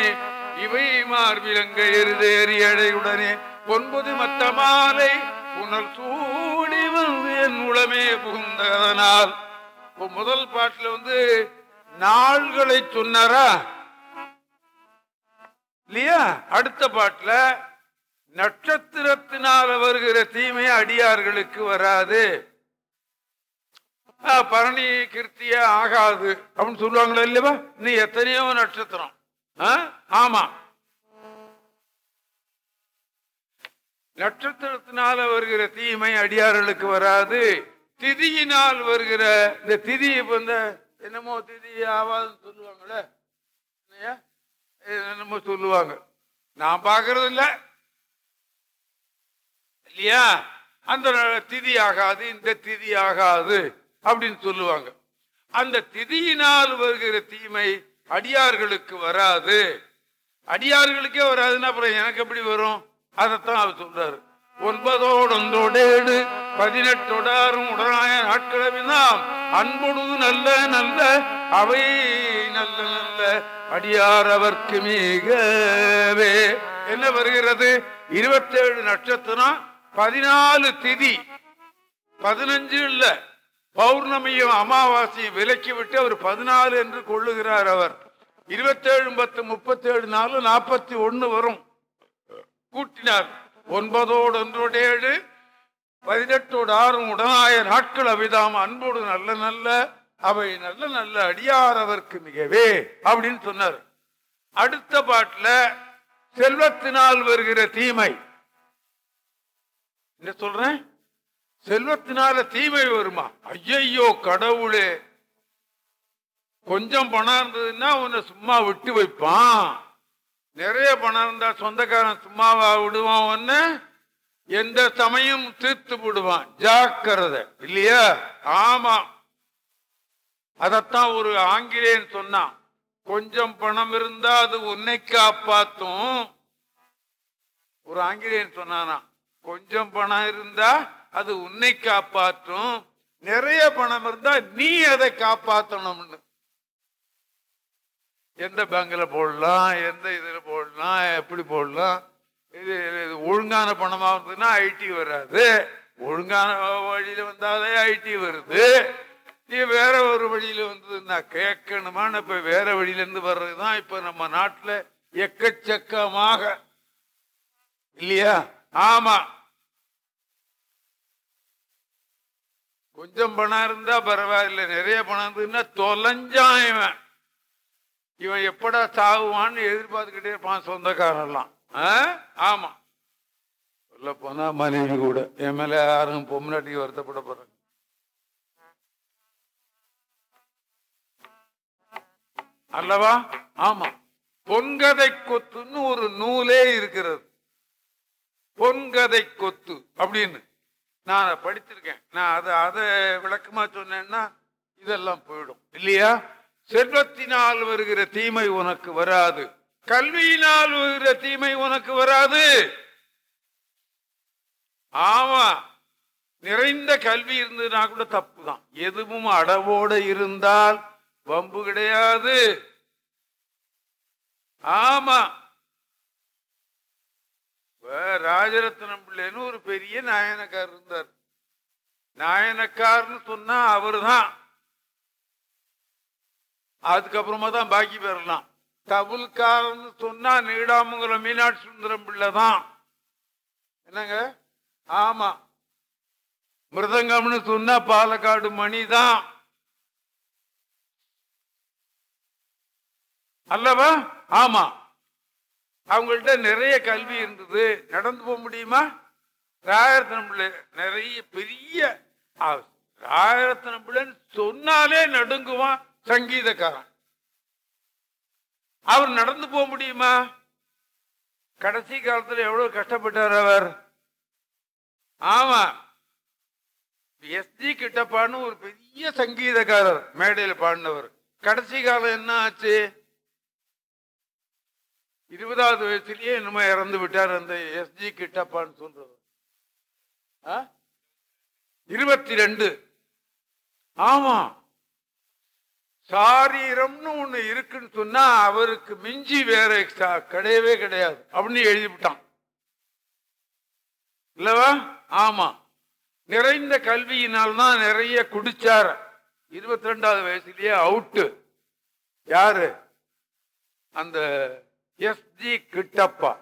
இவை மார்பிலங்க எருதேறி அடையுடனே ஒன்பது மத்த மாலை புனல் சூடி வந்து என் உளமே புகுந்ததனால். முதல் பாட்டுல வந்து நாள்களை சொன்னாரா? இல்லையா? அடுத்த பாட்டுல நட்சத்திரத்தினால வருகிற தீமை அடியார்களுக்கு வராது. பரணி கிருத்திய ஆகாது. அப்படின்னு சொல்லுவாங்களா இல்லையா நீ எத்தனையோ நட்சத்திரம். ஆ? ஆமா. நட்சத்திரத்தினால வருகிற தீமை அடியார்களுக்கு வராது. திதியினால் வருகிற இந்த திதி இப்ப இந்த என்னமோ திதி ஆவாதுன்னு சொல்லுவாங்களே இல்லையா? என்னமோ சொல்லுவாங்க. நான் பார்க்கறது இல்ல இல்லையா? அந்த திதி ஆகாது இந்த திதி ஆகாது அப்படின்னு சொல்லுவாங்க. அந்த திதியினால் வருகிற தீமை அடியார்களுக்கு வராது. அடியார்களுக்கே வராதுன்னா அப்புறம் எனக்கு எப்படி வரும்? அதைத்தான் அவர் சொல்றாரு. ஒன்பதோடொன்றோடேடு பதினெட்டோடாரும் உடனாய நாட்களவினாம் அன்பொழுது நல்ல நல்ல அவை நல்ல நல்ல அடியார் அவர்க்கு மிகவே. என்ன வருகிறது? இருபத்தேழு நட்சத்திரம் பதினாலு திதி. பதினஞ்சு இல்ல. பௌர்ணமியும் அமாவாசையும் விலக்கி விட்டு அவர் பதினாலு என்று கொள்ளுகிறார் அவர். இருபத்தேழு பத்து முப்பத்தேழு நாலு நாற்பத்தி ஒண்ணு வரும். கூட்டினார். ஒன்பதோடு ஒன்றோடு ஏழு பதினெட்டோடு ஆறும் உடனாய நாட்கள் அவிதாம் அன்போடு நல்ல நல்ல அவை நல்ல நல்ல அடியாரவர்க்கு மிகவே அப்படின்னு சொன்னார். அடுத்த பாட்டுல செல்வத்தினால் வருகிற தீமை. என்ன சொல்றேன்? செல்வத்தினால தீமை வருமா? ஐயையோ கடவுளே. கொஞ்சம் பணம் இருந்ததுன்னா உன்னை சும்மா விட்டு வைப்பான். நிறைய பணம் இருந்தா சொந்தக்காரன் சும்மாவா விடுவான் உன்னை எந்த சமயம் தீர்த்து விடுவான் ஜாக்கிரதை. இல்லையா? ஆமா. அதத்தான் ஒரு ஆங்கிலேயன் சொன்னான். கொஞ்சம் பணம் இருந்தா அது உன்னை காப்பாத்தும். ஒரு ஆங்கிலேயன் சொன்னானா கொஞ்சம் பணம் இருந்தா அது உன்னை காப்பாற்றும் நிறைய பணம் இருந்தா நீ அதை காப்பாற்றணும்னு எந்த பேங்கில் போடலாம் எந்த இதில் போடலாம் எப்படி போடலாம்? இது இது ஒழுங்கான பணமாக இருந்ததுன்னா ஐடி வராது. ஒழுங்கான வழியில் வந்தாலே ஐடி வருது. நீ வேற ஒரு வழியில் வந்ததுன்னா கேட்கணுமான்னு இப்போ வேற வழியிலேருந்து வர்றது தான் இப்போ நம்ம நாட்டில் எக்கச்சக்கமாக. இல்லையா? ஆமா. கொஞ்சம் பணம் இருந்தா பரவாயில்ல. நிறைய பணம் இருந்ததுன்னா தொலைஞ்சான் இவன். இவன் எப்படா சாகுவான்னு எதிர்பார்த்துக்கிட்டே இருப்பான் சொந்தக்காரெல்லாம் ஆ? ஆமா. சொல்ல போனா மனைவி கூட. என் மேல யாரும் பொம்னாட்டி வருத்தப்பட போறாங்க. அல்லவா? ஆமா. பொன்கதை கொத்துன்னு ஒரு நூலே இருக்கிறது. பொன்கதை கொத்து அப்படின்னு. நான் அதை படிச்சிருக்கேன். நான் அதை அதை விளக்கமா சொன்னேன்னா இதெல்லாம் போயிடும். இல்லையா? செல்வத்தினால் வருகிற தீமை உனக்கு வராது. கல்வியினால் வருகிற தீமை உனக்கு வராது. ஆமா நிறைந்த கல்வி இருந்ததுனா கூட தப்பு தான் எதுவும் அடவோட இருந்தால் வம்பு கிடையாது. ஆமா. ராஜரத்னம் பிள்ளைன்னு ஒரு பெரிய நாயனக்கார் இருந்தார். நாயனக்கார்னு சொன்னா அவர்தான். அதுக்கப்புறமா தான் பாக்கி பெறலாம் தபுல்காரன்னு சொன்னா நீடாமங்கலம் மீனாட்சி சுந்தரம் பிள்ளை தான். என்னங்க? ஆமா. மிருதங்கம்னு சொன்னா பாலக்காடு மணி தான். அல்லவா? ஆமா. அவங்கள்ட்ட நிறைய கல்வி இருந்தது. நடந்து போக முடியுமா? ராயரத்னம் பிள்ளை நிறைய பெரிய ஆ, ராயரத்னம் பிள்ளைன்னு சொன்னாலே நடுங்குவான். சங்கீதக்காரன். அவர் நடந்து போக முடியுமா? கடைசி காலத்துல எவ்வளவு கஷ்டப்பட்டார் அவர்? ஆமா. எஸ்ஜி கிட்டப்பான்னு ஒரு பெரிய சங்கீதக்காரர் மேடையில் பாடினவர். கடைசி காலம் என்ன ஆச்சு? இருபதாவது வயசுலயே என்னமோ இறந்து விட்டார் அந்த எஸ்ஜி கிட்டப்பான்னு சொல்றவர். ஆ? இருபத்தி ரெண்டு. ஆமா. சாரீரம்னு ஒண்ணு இருக்குன்னு சொன்னா அவருக்கு மிஞ்சி வேற எக்ஸ்ட்ரா கிடையவே கிடையாது. அப்படின்னு எழுதிவிட்டான். இல்லவா? ஆமா. நிறைந்த கல்வியினால் தான் நிறைய குடிச்சார். இருபத்தி ரெண்டாவது வயசுலயே அவுட்டு. யாரு? அந்த எஸ்ஜி கிட்டப்பா.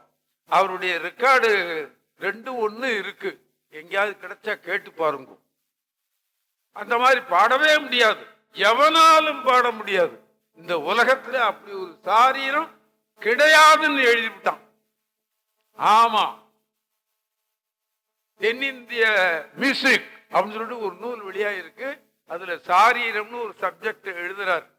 அவருடைய ரெக்கார்டு ரெண்டு ஒன்று இருக்கு. எங்கேயாவது கிடைச்சா கேட்டு பாருங்க. அந்த மாதிரி பாடவே முடியாது. எவனாலும் பாட முடியாது. இந்த உலகத்துல அப்படி ஒரு சாரீரம் கிடையாதுன்னு எழுதிவிட்டான். ஆமா. தென்னிந்திய மியூசிக் அப்படின்னு சொல்லிட்டு ஒரு நூல் வெளியா இருக்கு. அதுல சாரீரம்னு ஒரு சப்ஜெக்ட் எழுதுறார்.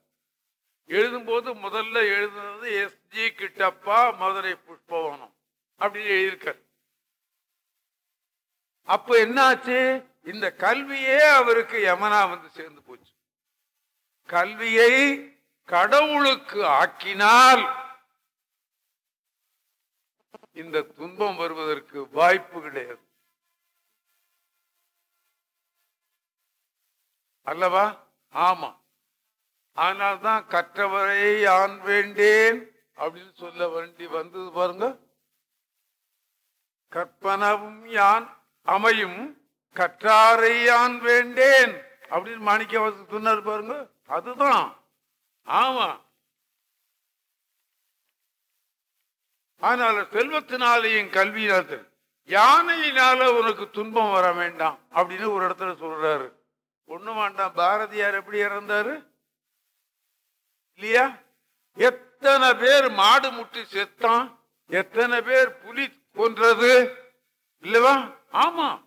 எழுதும்போது முதல்ல எழுதுனது எஸ் ஜி கிட்டப்பா மதுரை புஷ்பவனம் அப்படின்னு எழுதியிருக்கார். அப்ப என்னாச்சு? இந்த கல்வியே அவருக்கு யமனா வந்து சேர்ந்து போச்சு. கல்வியை கடவுளுக்கு ஆக்கினால் இந்த துன்பம் வருவதற்கு வாய்ப்பு கிடையாது. அல்லவா? ஆமா. ஆனால்தான் கற்றவரை ஆண் வேண்டேன் அப்படின்னு சொல்ல வேண்டி வந்தது பாருங்க. கற்பனவும் யான் அமையும் கற்றாரை யான் வேண்டேன் அப்படின்னு மாணிக்க சொன்னார் பாருங்க. அதுதான். ஆமா. அதனால செல்வத்தினாலேயும் கல்வியினால யானையினால உனக்கு துன்பம் வர வேண்டாம் அப்படின்னு ஒரு இடத்துல சொல்றாரு. ஒண்ணு வேண்டாம் பாரதியார் எப்படி இறந்தாரு? இல்லையா? எத்தனை பேர் மாடு முட்டி செத்தான் எத்தனை பேர் புலி கொன்றது? இல்லவா? ஆமா.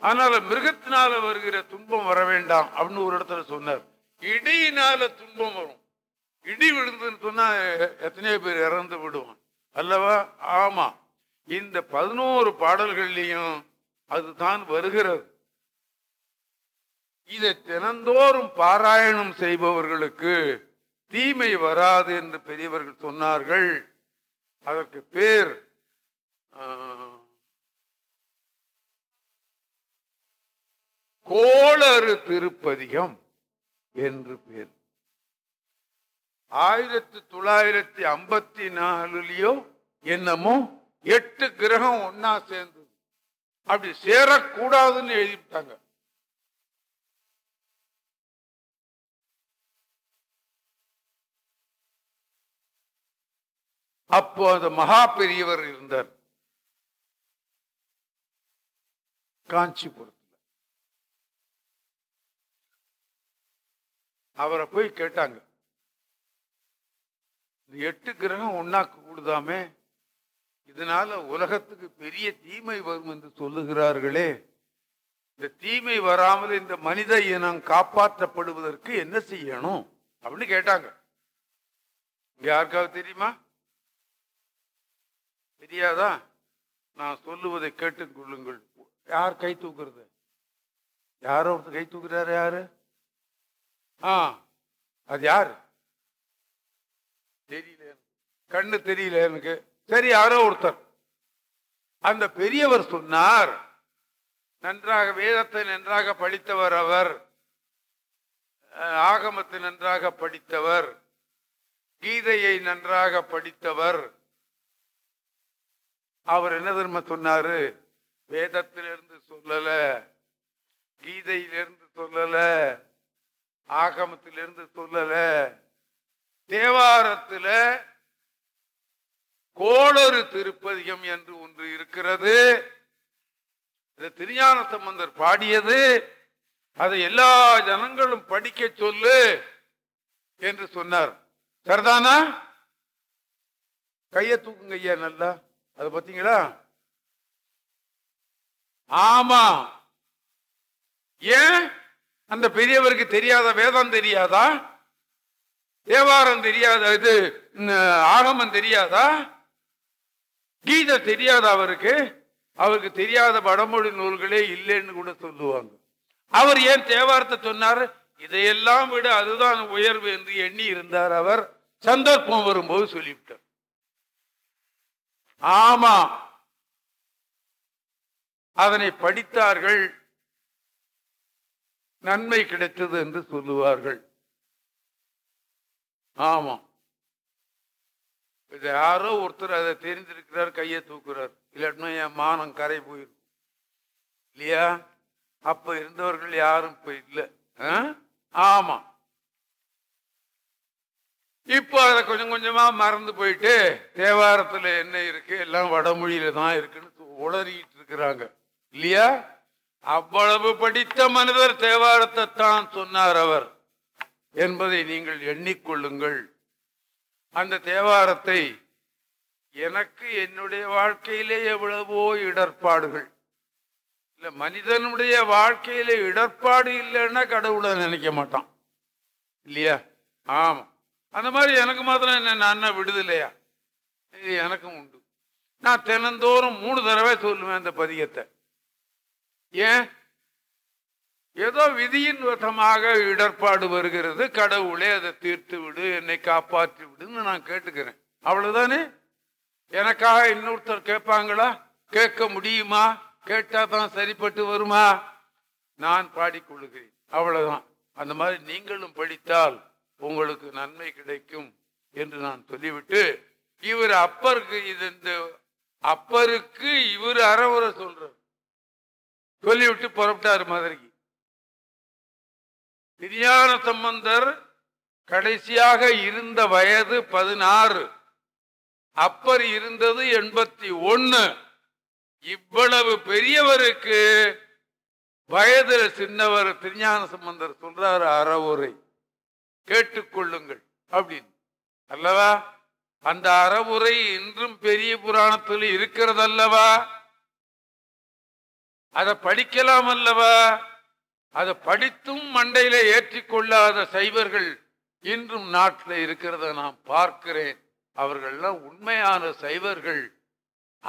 அதனால மிருகத்தினால வருகிற துன்பம் வர வேண்டாம் அப்படின்னு ஒரு இடத்துல சொன்னார். இடியினால துன்பம் வரும். இடி விழுந்துன்னு சொன்னா எத்தனையோ பேர் இறந்து விடுவான் அல்லவா? ஆமா. இந்த பதினோரு பாடல்கள்லையும் அதுதான் வருகிறது. இதை தினந்தோறும் பாராயணம் செய்பவர்களுக்கு தீமை வராது என்று பெரியவர்கள் சொன்னார்கள். அதற்கு பேர் கோளறு திருப்பதிகம். என்று பேர். ஆயிரத்தி தொள்ளாயிரத்தி ஐம்பத்தி நாலுலயோ என்னமோ எட்டு கிரகம் ஒன்னா சேர்ந்து அப்படி சேரக்கூடாதுன்னு எழுதிவிட்டாங்க. அப்போ அந்த மகா பெரியவர் இருந்தார். காஞ்சிபுரம். அவரை போய் கேட்டாங்க. இந்த எட்டு கிரகம் ஒன்னா கூடுதாமே இதனால உலகத்துக்கு பெரிய தீமை வரும் என்று சொல்லுகிறார்களே. இந்த தீமை வராமல் இந்த மனித இனம் காப்பாற்றப்படுவதற்கு என்ன செய்யணும் அப்படின்னு கேட்டாங்க. யாருக்காவது தெரியுமா? தெரியாதா? நான் சொல்லுவதை கேட்டுக் கொள்ளுங்கள் யார் கை தூக்குறது? யாரோ ஒருத்தர் கை தூக்குறாரு யாரு? ஆ. அது யாரு? தெரியல. கண்ணு தெரியல எனக்கு. சரி யாரோ ஒருத்தர். அந்த பெரியவர் சொன்னார் நன்றாக வேதத்தை நன்றாக படித்தவர் அவர். ஆகமத்தை நன்றாக படித்தவர். கீதையை நன்றாக படித்தவர். அவர் என்ன தெரியுமா சொன்னாரு? வேதத்திலிருந்து சொல்லல கீதையிலிருந்து சொல்லல. ஆகமத்திலிருந்து சொல்லல. தேவாரத்துல கோளறு திருப்பதிகம் என்று ஒன்று இருக்கிறது. இது திருஞான சம்பந்தர் பாடியது. அதை எல்லா ஜனங்களும் படிக்க சொல்லு என்று சொன்னார். சரிதானா? கைய தூக்குங்க ஐயா நல்லா. அது பார்த்தீங்களா ஆமா. ஏன்? அந்த பெரியவருக்கு தெரியாத வேதம் தெரியாதா? தேவாரம் தெரியாத இது ஆகமம் தெரியாதா? கீதை தெரியாத அவருக்கு? அவருக்கு தெரியாத வடமொழி நூல்களே இல்லைன்னு கூட சொல்லுவாங்க. அவர் ஏன் தேவாரத்தை சொன்னார்? இதையெல்லாம் விட அதுதான் உயர்வு என்று எண்ணி இருந்தார் அவர். சந்தர்ப்பம் வரும்போது சொல்லிவிட்டார். ஆமா. அதனை படித்தார்கள். நன்மை கிடைத்தது என்று சொல்லுவார்கள். ஆமாம் இது யாரோ ஒருத்தர் அதை தெரிந்திருக்கிறார் கையை தூக்குறார். இல்லாட்டினா என் மானம் கரை போயிடும். இல்லையா? அப்ப இருந்தவர்கள் யாரும் இப்ப இல்லை. ஆ? ஆமா. இப்போ அதை கொஞ்சம் கொஞ்சமா மறந்து போயிட்டு தேவாரத்துல என்ன இருக்கு? எல்லாம் வடமொழியில தான் இருக்குன்னு உளறிட்டு இருக்கிறாங்க. இல்லையா? அவ்வளவு படித்த மனிதர் தேவாரத்தை தான் சொன்னார் அவர். என்பதை நீங்கள் எண்ணிக்கொள்ளுங்கள். அந்த தேவாரத்தை எனக்கு என்னுடைய வாழ்க்கையிலே எவ்வளவோ இடர்பாடுகள். இல்ல மனிதனுடைய வாழ்க்கையில இடர்பாடு இல்லைன்னா கடவுளை நினைக்க மாட்டான். இல்லையா? ஆமா. அந்த மாதிரி எனக்கு மாத்திரம் என்ன நான் விடுதலையா? இது எனக்கும் உண்டு. நான் தினந்தோறும் மூணு தடவை சொல்லுவேன் அந்த பதிகத்தை. ஏன்? ஏதோ விதியின் விதமாக இடர்பாடு வருகிறது. கடவுளே அதை தீர்த்து விடு என்னை காப்பாற்றி விடுன்னு நான் கேட்டுக்கிறேன். அவ்வளவுதானே? எனக்காக இன்னொருத்தர் கேட்பாங்களா? கேட்க முடியுமா? கேட்டா தான் சரிப்பட்டு வருமா? நான் பாடிக்கொள்கிறேன். அவ்வளவுதான். அந்த மாதிரி நீங்களும் படித்தால் உங்களுக்கு நன்மை கிடைக்கும் என்று நான் சொல்லிவிட்டு இவர் அப்பருக்கு இது இந்த அப்பருக்கு இவர் அறவுரை சொல்றார். சொல்லிவிட்டு புறப்பட்டார் மதுரைக்கு. திருஞான சம்பந்தர் கடைசியாக இருந்த வயது பதினாறு. அப்பர் இருந்தது எண்பத்தி ஒன்னு இவ்வளவு பெரியவருக்கு வயதுல சின்னவர் திருஞான சம்பந்தர் சொல்றாரு அறவுரை. கேட்டுக்கொள்ளுங்கள் அப்படின்னு. அல்லவா? அந்த அறவுரை இன்றும் பெரிய புராணத்தில் இருக்கிறதல்லவா? அதை படிக்கலாம் அல்லவா? அதை படித்தும் மண்டையில ஏற்றிக்கொள்ளாத சைவர்கள் இன்றும் நாட்டில் இருக்கிறத நான் பார்க்கிறேன். அவர்கள்லாம் உண்மையான சைவர்கள்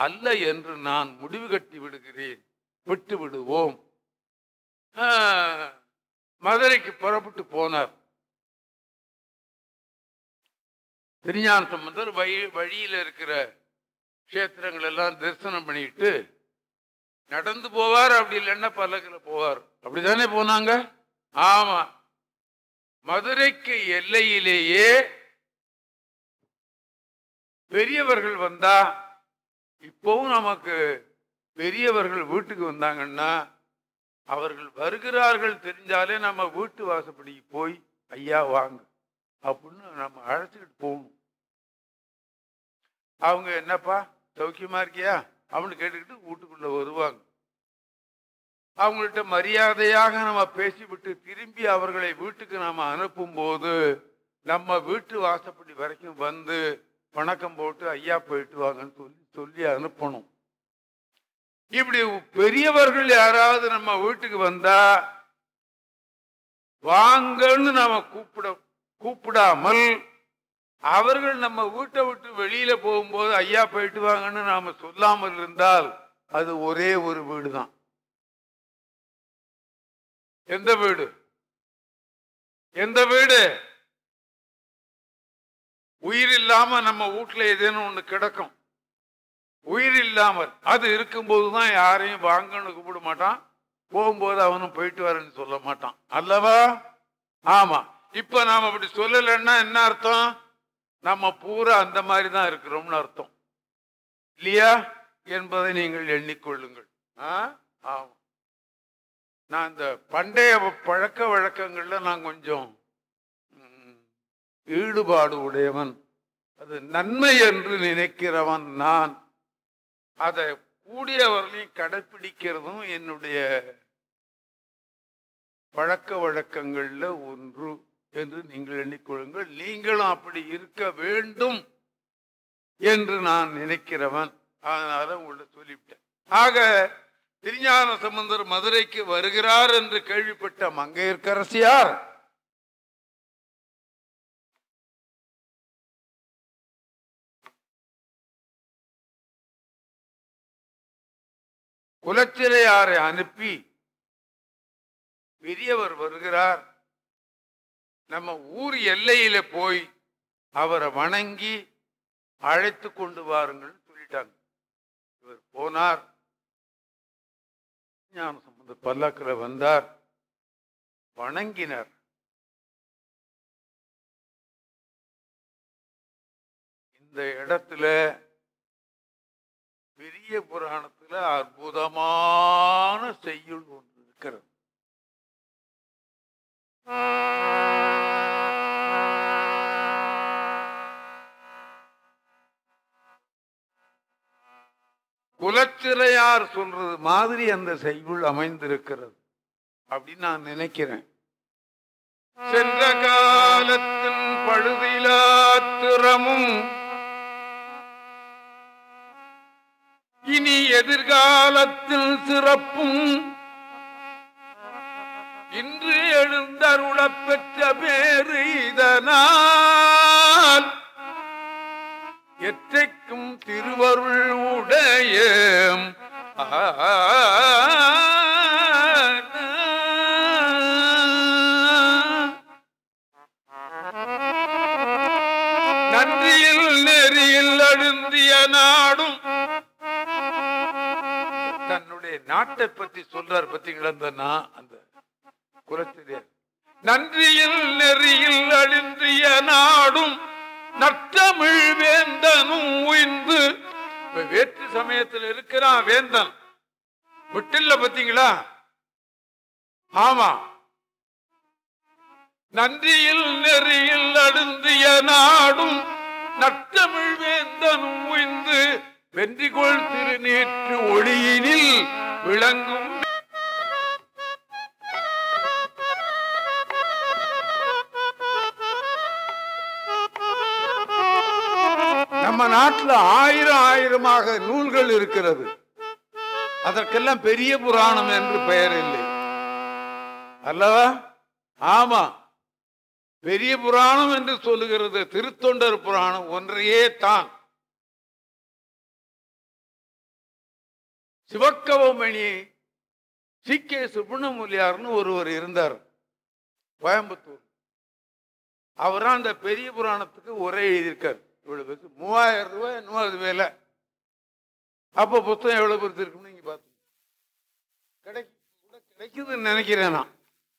அல்ல என்று நான் முடிவு கட்டி விடுகிறேன். விட்டு விடுவோம். மதுரைக்கு புறப்பட்டு போனார். திருஞான சம்பந்தர் வழி வழியில் இருக்கிற கஷேத்திரங்கள் எல்லாம் தரிசனம் பண்ணிட்டு நடந்து போவார் அப்படி இல்லைன்னா பல்லக்கில் போவார். அப்படிதானே போனாங்க? ஆமா. மதுரைக்கு எல்லையிலேயே பெரியவர்கள் வந்தா இப்பவும் நமக்கு பெரியவர்கள் வீட்டுக்கு வந்தாங்கன்னா அவர்கள் வருகிறார்கள் தெரிஞ்சாலே நம்ம வீட்டு வாசப்படிக்கு போய் ஐயா வாங்க. அப்படின்னு நம்ம அழைச்சிக்கிட்டு போகணும் அவங்க என்னப்பா சௌக்கியமா இருக்கியா? அப்படின்னு கேட்டுக்கிட்டு வீட்டுக்குள்ள வருவாங்க. அவங்கள்ட்ட மரியாதையாக நம்ம பேசிவிட்டு திரும்பி அவர்களை வீட்டுக்கு நாம அனுப்பும்போது நம்ம வீட்டு வாசப்படி வரைக்கும் வந்து வணக்கம் போட்டு ஐயா போயிட்டு வாங்கன்னு சொல்லி சொல்லி அனுப்பணும். இப்படி பெரியவர்கள் யாராவது நம்ம வீட்டுக்கு வந்தா வாங்கன்னு நாம கூப்பிட கூப்பிடாமல் அவர்கள் நம்ம வீட்டை விட்டு வெளியில போகும்போது ஐயா போயிட்டு வாங்கன்னு நாம சொல்லாமல் இருந்தால் அது ஒரே ஒரு வீடு தான். எந்த வீடு? எந்த வீடு? உயிர் இல்லாம நம்ம வீட்டுல ஏதேனும் ஒண்ணு கிடக்கும். உயிர் இல்லாமல். அது இருக்கும்போது தான் யாரையும் வாங்கன்னு கூப்பிட மாட்டான். போகும்போது அவனும் போயிட்டு வரேன்னு சொல்ல மாட்டான். அல்லவா? ஆமா. இப்ப நாம அப்படி சொல்லலைன்னா என்ன அர்த்தம்? நம்ம பூரா அந்த மாதிரி தான் இருக்கிறோம்னு அர்த்தம். இல்லையா? என்பதை நீங்கள் எண்ணிக்கொள்ளுங்கள். ஆ? நான் இந்த பண்டைய பழக்க வழக்கங்களில் நான் கொஞ்சம் ஈடுபாடு உடையவன். அது நன்மை என்று நினைக்கிறவன் நான். அதை கூடியவர்களையும் கடைப்பிடிக்கிறதும் என்னுடைய பழக்க வழக்கங்களில் ஒன்று. என்று நீங்கள் எண்ணிக்கொள்ளுங்கள். நீங்களும் அப்படி இருக்க வேண்டும் என்று நான் நினைக்கிறவன். அதனால உங்களை சொல்லிவிட்டேன். ஆக திருஞான சம்பந்தர் மதுரைக்கு வருகிறார் என்று கேள்விப்பட்ட மங்கையர்க்கரசியார் குலச்சிலையாரை அனுப்பி பெரியவர் வருகிறார். நம்ம ஊர் எல்லையில போய் அவரை வணங்கி அழைத்து கொண்டு வாருங்கள் சொல்லிட்டாங்க. இவர் போனார். ஞான சம்பந்த பல்லாக்கில் வந்தார். வணங்கினர். இந்த இடத்துல பெரிய புராணத்துல அற்புதமான செய்யுள் ஒன்று இருக்கிறது. குலச்சிறையார் சொல்றது மாதிரி அந்த செய்யுள் அமைந்திருக்கிறது அப்படின்னு நான் நினைக்கிறேன். சென்ற காலத்தின் பழுதிலா திறமும் இனி எதிர்காலத்தில் சிறப்பும் எழுந்தருளப் பெற்ற பேரு இதனால். எற்றைக்கும் திருவருள் உடைய நன்றியில் நெறியில் அழுந்திய நாடும். தன்னுடைய நாட்டை பத்தி சொல்றார் பத்தி கிடந்தனா குலத்திலே. நன்றியில் நெறியில் அழிந்திய நாடும் நற்றமிழ் வேந்தனும் உயிர்ந்து வேற்று சமயத்தில் இருக்கிறான் வேந்தன். விட்டில்ல பாத்தீங்களா? ஆமா. நன்றியில் நெறியில் அடுந்திய நாடும் நற்றமிழ் வேந்தனும் உயிர்ந்து வென்றிகொள் திருநீற்று ஒளியினில் விளங்கும் அதுல ஆயிரம் ஆயிரமாக நூல்கள் இருக்கிறது. அதற்கெல்லாம் பெரிய புராணம் என்று பெயர் இல்லை. அல்லவா? ஆமா. பெரிய புராணம் என்று சொல்லுகிறது. திருத்தொண்டர் புராணம் ஒன்றையே தான். சிவக்கவமணி சி கே சுப்பிரமணியார்னு ஒருவர் இருந்தார். கோயம்புத்தூர். அவர் அந்த பெரிய புராணத்துக்கு உரை எழுதியிருக்கார். இவ்வளவு பேருக்கு மூவாயிரம் ரூபாய் இன்னும் அது வேலை. அப்ப புத்தகம் எவ்வளவு பெருத்து இருக்கும்னு இங்க பார்த்து. கிடைக்கு கூட கிடைக்குதுன்னு நினைக்கிறேன் நான்.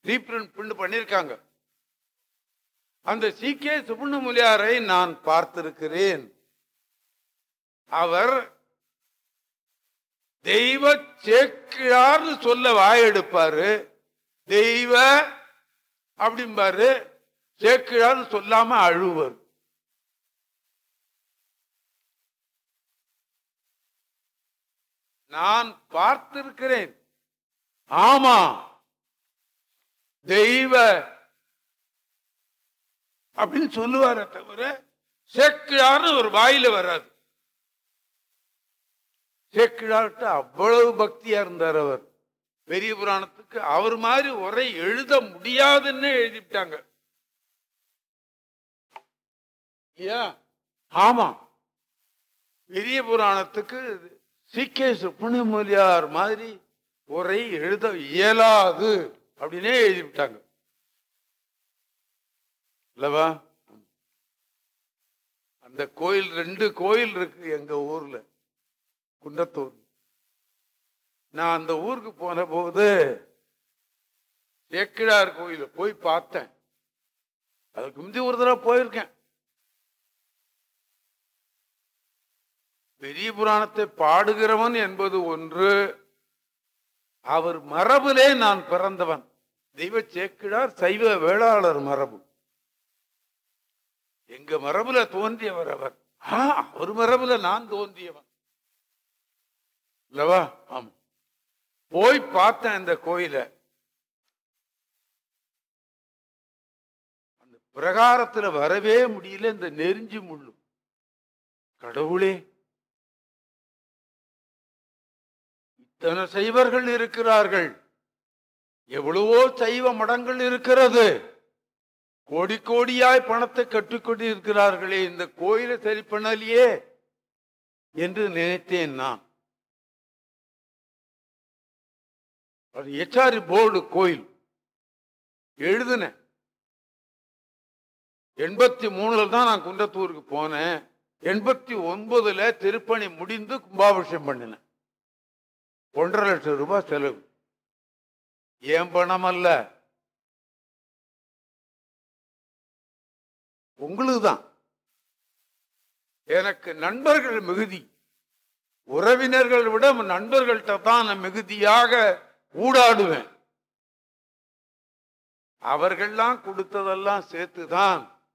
ரீப்ரிண்ட் பிரிண்ட் பண்ணியிருக்காங்க. அந்த சி. கே. சுப்பிரமணியாரை நான் பார்த்திருக்கிறேன். அவர் தெய்வ சேக்கிழார்னு சொல்ல வாயெடுப்பாரு தெய்வ அப்படிம்பாரு. சேக்கிழார்னு சொல்லாம அழுவர். நான் பார்த்திருக்கிறேன். ஆமா. தெய்வ அப்படின்னு சொல்லுவார தவிர சேக்கிழார்னு ஒரு வாயில வராது. சேக்கிழார்ட்ட அவ்வளவு பக்தியா இருந்தார் அவர். பெரிய புராணத்துக்கு அவர் மாதிரி உரை எழுத முடியாதுன்னு எழுதிவிட்டாங்க. இல்லையா ஆமா. பெரிய புராணத்துக்கு சி கே சுப்பிரமணியார் மாதிரி உரை எழுத இயலாது அப்படின்னே எழுதிவிட்டாங்க. இல்லவா? அந்த கோயில் ரெண்டு கோயில் இருக்கு எங்க ஊர்ல குண்டத்தூர். நான் அந்த ஊருக்கு போன போது சேக்கிழார் கோயில போய் பார்த்தேன். அதுக்கு முந்தி ஒரு தடவை போயிருக்கேன். பெரிய புராணத்தை பாடுகிறவன் என்பது ஒன்று. அவர் மரபிலே நான் பிறந்தவன். தெய்வ சேக்கிழார் சைவ வேளாளர் மரபு. எங்க மரபுல தோன்றியவர் அவர். ஒரு அவர் மரபுல நான் தோன்றியவன். இல்லவா? ஆமா. போய் பார்த்தேன் இந்த கோயில. அந்த பிரகாரத்துல வரவே முடியல இந்த நெருஞ்சி முள்ளு கடவுளே. சைவர்கள் இருக்கிறார்கள்? எவ்வளவோ சைவ மடங்கள் இருக்கிறது. கோடி கோடியாய் பணத்தை கட்டுக்கொண்டு இருக்கிறார்களே இந்த கோயிலை சரி பண்ணலையே என்று நினைத்தேன் நான். அது எச்ஆரி போர்டு கோயில். எழுதுன எண்பத்தி மூணுல தான் நான் குன்றத்தூருக்கு போனேன். எண்பத்தி ஒன்பதுல திருப்பணி முடிந்து கும்பாபிஷேகம் பண்ணினேன். ஒன்றரை லட்சம் ரூபாய் செலவு. ஏன் பணம் அல்ல? உங்களுக்கு தான் எனக்கு நண்பர்கள் மிகுதி. உறவினர்கள் விட நண்பர்கள்ட்ட தான் நான் மிகுதியாக ஊடாடுவேன். அவர்கள்லாம் கொடுத்ததெல்லாம் சேர்த்து தான்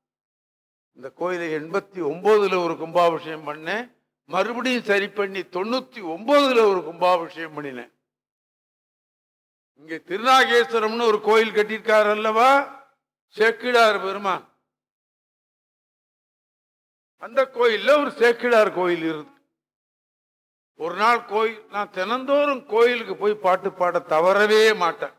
இந்த கோயிலை எண்பத்தி ஒன்பதுல ஒரு கும்பாபிஷேகம் பண்ணேன். மறுபடியும் சரி பண்ணி தொண்ணூத்தி ஒன்பதுல ஒரு கும்பாபிஷேகம் பண்ணினேன். இங்க திருநாகேஸ்வரம்னு ஒரு கோயில் கட்டியிருக்காரு அல்லவா? சேக்கிடார் பெருமான். அந்த கோயில்ல ஒரு சேக்கிடார் கோயில் இருக்கு ஒரு நாள் கோயில் நான் தினந்தோறும் கோயிலுக்கு போய் பாட்டு பாட தவறவே மாட்டேன்.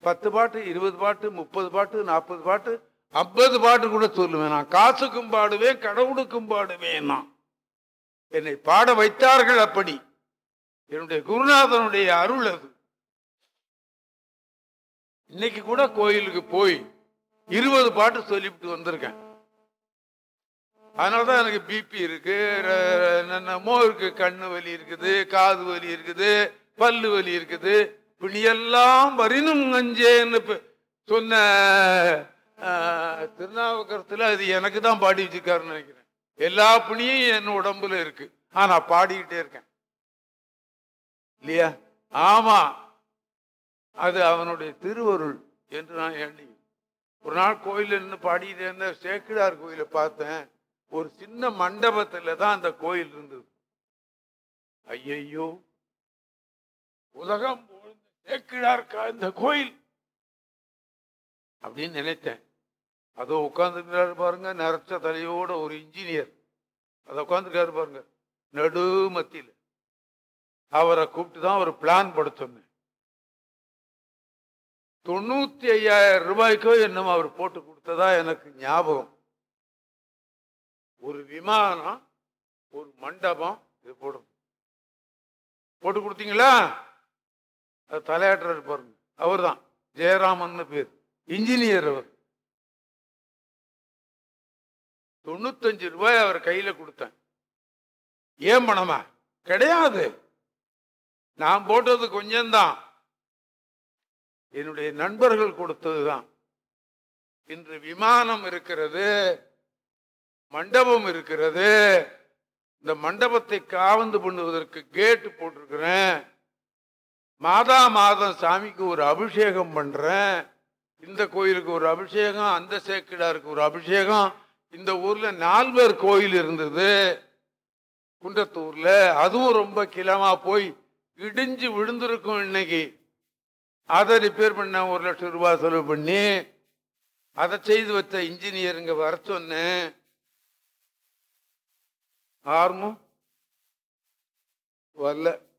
பத்து பாட்டு இருபது பாட்டு முப்பது பாட்டு நாற்பது பாட்டு ஐம்பது பாட்டு கூட சொல்லுவேன் நான். காசுக்கும் பாடுவேன் கடவுளுக்கும் பாடுவேன் நான். என்னை பாட வைத்தார்கள் அப்படி. என்னுடைய குருநாதனுடைய அருள் அது. இன்னைக்கு கூட கோயிலுக்கு போய் இருபது பாட்டு சொல்லிவிட்டு வந்திருக்கேன். அதனாலதான் எனக்கு பிபி இருக்கு என்னென்னமோ இருக்கு கண்ணு வலி இருக்குது காது வலி இருக்குது பல்லு வலி இருக்குது. பிணியெல்லாம் வரினும் நஞ்சேன்னு சொன்ன திருநாவுக்கரத்தில் திருநாவுக்கரத்துல அது எனக்கு தான் பாடி வச்சிருக்காருன்னு நினைக்கிறேன். எல்லா புண்ணியும் என் உடம்புல இருக்கு. ஆனா பாடிக்கிட்டே இருக்கேன். இல்லையா? ஆமா. அது அவனுடைய திருவருள் என்று நான் எண்ணி ஒரு நாள் கோயில்ல நின்று பாடிட்டு இருந்த சேக்கிடார் கோயிலை பார்த்தேன். ஒரு சின்ன மண்டபத்துல தான் அந்த கோயில் இருந்தது. ஐயையோ. உலகம் புகழ்ந்த இந்த கோயில்? அப்படின்னு நினைத்தேன். அதோ உட்காந்துருக்கிறாரு பாருங்க நரைச்ச தலையோட ஒரு இன்ஜினியர் அதை உட்காந்துருக்காரு பாருங்க நடு மத்தியில் அவரை கூப்பிட்டு தான் ஒரு பிளான் போட சொன்னேன் தொண்ணூத்தி ஐயாயிரம் ரூபாய்க்கோ என்னமோ அவர் போட்டு கொடுத்ததா எனக்கு ஞாபகம். ஒரு விமானம் ஒரு மண்டபம் இது போடும். போட்டு கொடுத்தீங்களா? அது தலையாட்டுறாரு பாருங்க. அவர் தான் ஜெயராமன் பேர். இன்ஜினியர் அவர். தொண்ணூத்தஞ்சு ரூபாய் அவர் கையில் கொடுத்தேன். ஏன் பணமா கிடையாது. நான் போட்டது கொஞ்சம்தான். என்னுடைய நண்பர்கள் கொடுத்தது தான் இன்று விமானம் இருக்கிறது மண்டபம் இருக்கிறது. இந்த மண்டபத்தை காவந்து பண்ணுவதற்கு கேட்டு போட்டிருக்கிறேன். மாதா மாதம் சாமிக்கு ஒரு அபிஷேகம் பண்றேன். இந்த கோயிலுக்கு ஒரு அபிஷேகம் அந்த சேக்கிடாருக்கு ஒரு அபிஷேகம் இந்த ஊர்ல நால்வர் கோயில் இருந்தது. குன்றத்தூர்ல. அதுவும் ரொம்ப கிளமா போய் இடிஞ்சு விழுந்திருக்கும் இன்னைக்கு. அதை ரிப்பேர் பண்ண ஒரு லட்சம் ரூபாய் செலவு பண்ணி அதை செய்து வச்ச இன்ஜினியருங்க வர சொன்னேன். ஆர்மும்? வரல.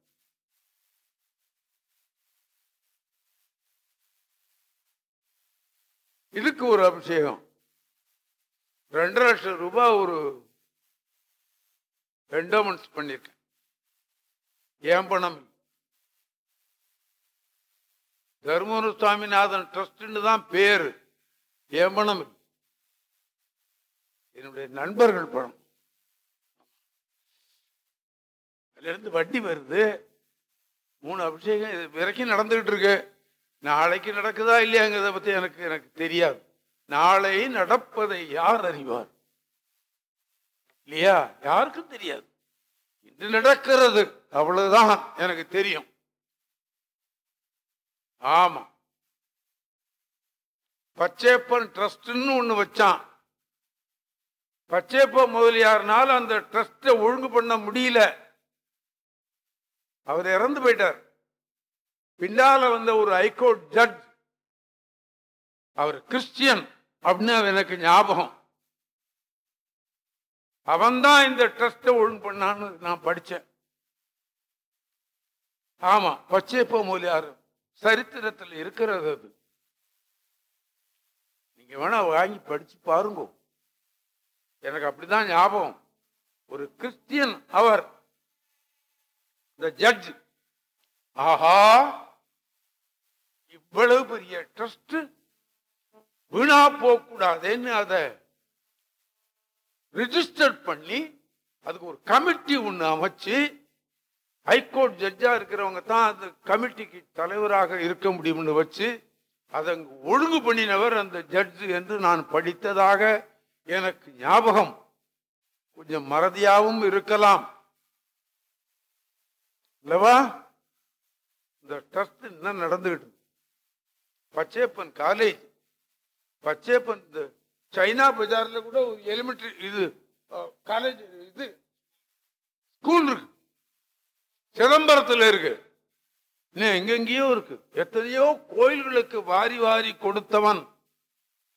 இதுக்கு ஒரு அபிஷேகம். ரெண்டரை லட்சம் ரூபாய் ஒரு என்டோமெண்ட்ஸ் பண்ணியிருக்கேன் ஏன் பணம் தர்மபுர சுவாமிநாதன் ட்ரஸ்ட்னு தான் பேரு. ஏன் பணம் என்னுடைய நண்பர்கள் பணம். அதுலேருந்து வட்டி வருது. மூணு அபிஷேகம் இது வரைக்கும் நடந்துகிட்டு இருக்கு. நாளைக்கு நடக்குதா இல்லையாங்கிறத பற்றி எனக்கு எனக்கு தெரியாது. நாளை நடப்பதை யார் அறிவார்? இல்லையா? யாருக்கும் தெரியாது. இன்று நடக்கிறது அவ்வளவுதான் எனக்கு தெரியும். ஆமா. பச்சேப்பன் ட்ரஸ்ட்னு ஒண்ணு வச்சான். பச்சேப்ப முதலியார்னால அந்த ட்ரஸ்ட ஒழுங்கு பண்ண முடியல. அவர் இறந்து போயிட்டார். பின்னால வந்த ஒரு ஹைகோர்ட் ஜட்ஜ். அவர் கிறிஸ்டியன். அப்படின்னு எனக்கு ஞாபகம். அவன்தான் இந்த ட்ரஸ்ட ஒழுங்கு பண்ணான்னு நான் படிச்சேன். ஆமா பச்சைப்ப மூலியார் சரித்திரத்தில் இருக்கிறது அது. நீங்க வேணா வாங்கி படிச்சு பாருங்க. எனக்கு அப்படிதான் ஞாபகம். ஒரு கிறிஸ்டியன் அவர் இந்த ஜட்ஜ் ஆஹா இவ்வளவு பெரிய ட்ரஸ்ட் வீணா போகக்கூடாதுன்னு அதை ரிஜிஸ்டர் பண்ணி அதுக்கு ஒரு கமிட்டி ஒன்று அமைச்சு ஹைகோர்ட் ஜட்ஜா இருக்கிறவங்க தான் அந்த கமிட்டிக்கு தலைவராக இருக்க முடியும்னு வச்சு அதை ஒழுங்கு பண்ணினவர் அந்த ஜட்ஜு என்று நான் படித்ததாக எனக்கு ஞாபகம். கொஞ்சம் மறதியாகவும் இருக்கலாம். இல்லவா இந்த ட்ரஸ்ட் என்ன நடந்துகிட்டு பச்சேப்பன் காலேஜ் பச்சேப்பன் இந்த சைனா பஜார்ல கூட ஒரு எலிமெண்ட்ரி இது காலேஜ் இது ஸ்கூல் இருக்கு. சிதம்பரத்தில் இருக்கு. இன்னும் எங்கெங்கேயோ இருக்கு. எத்தனையோ கோயில்களுக்கு வாரி வாரி கொடுத்தவன்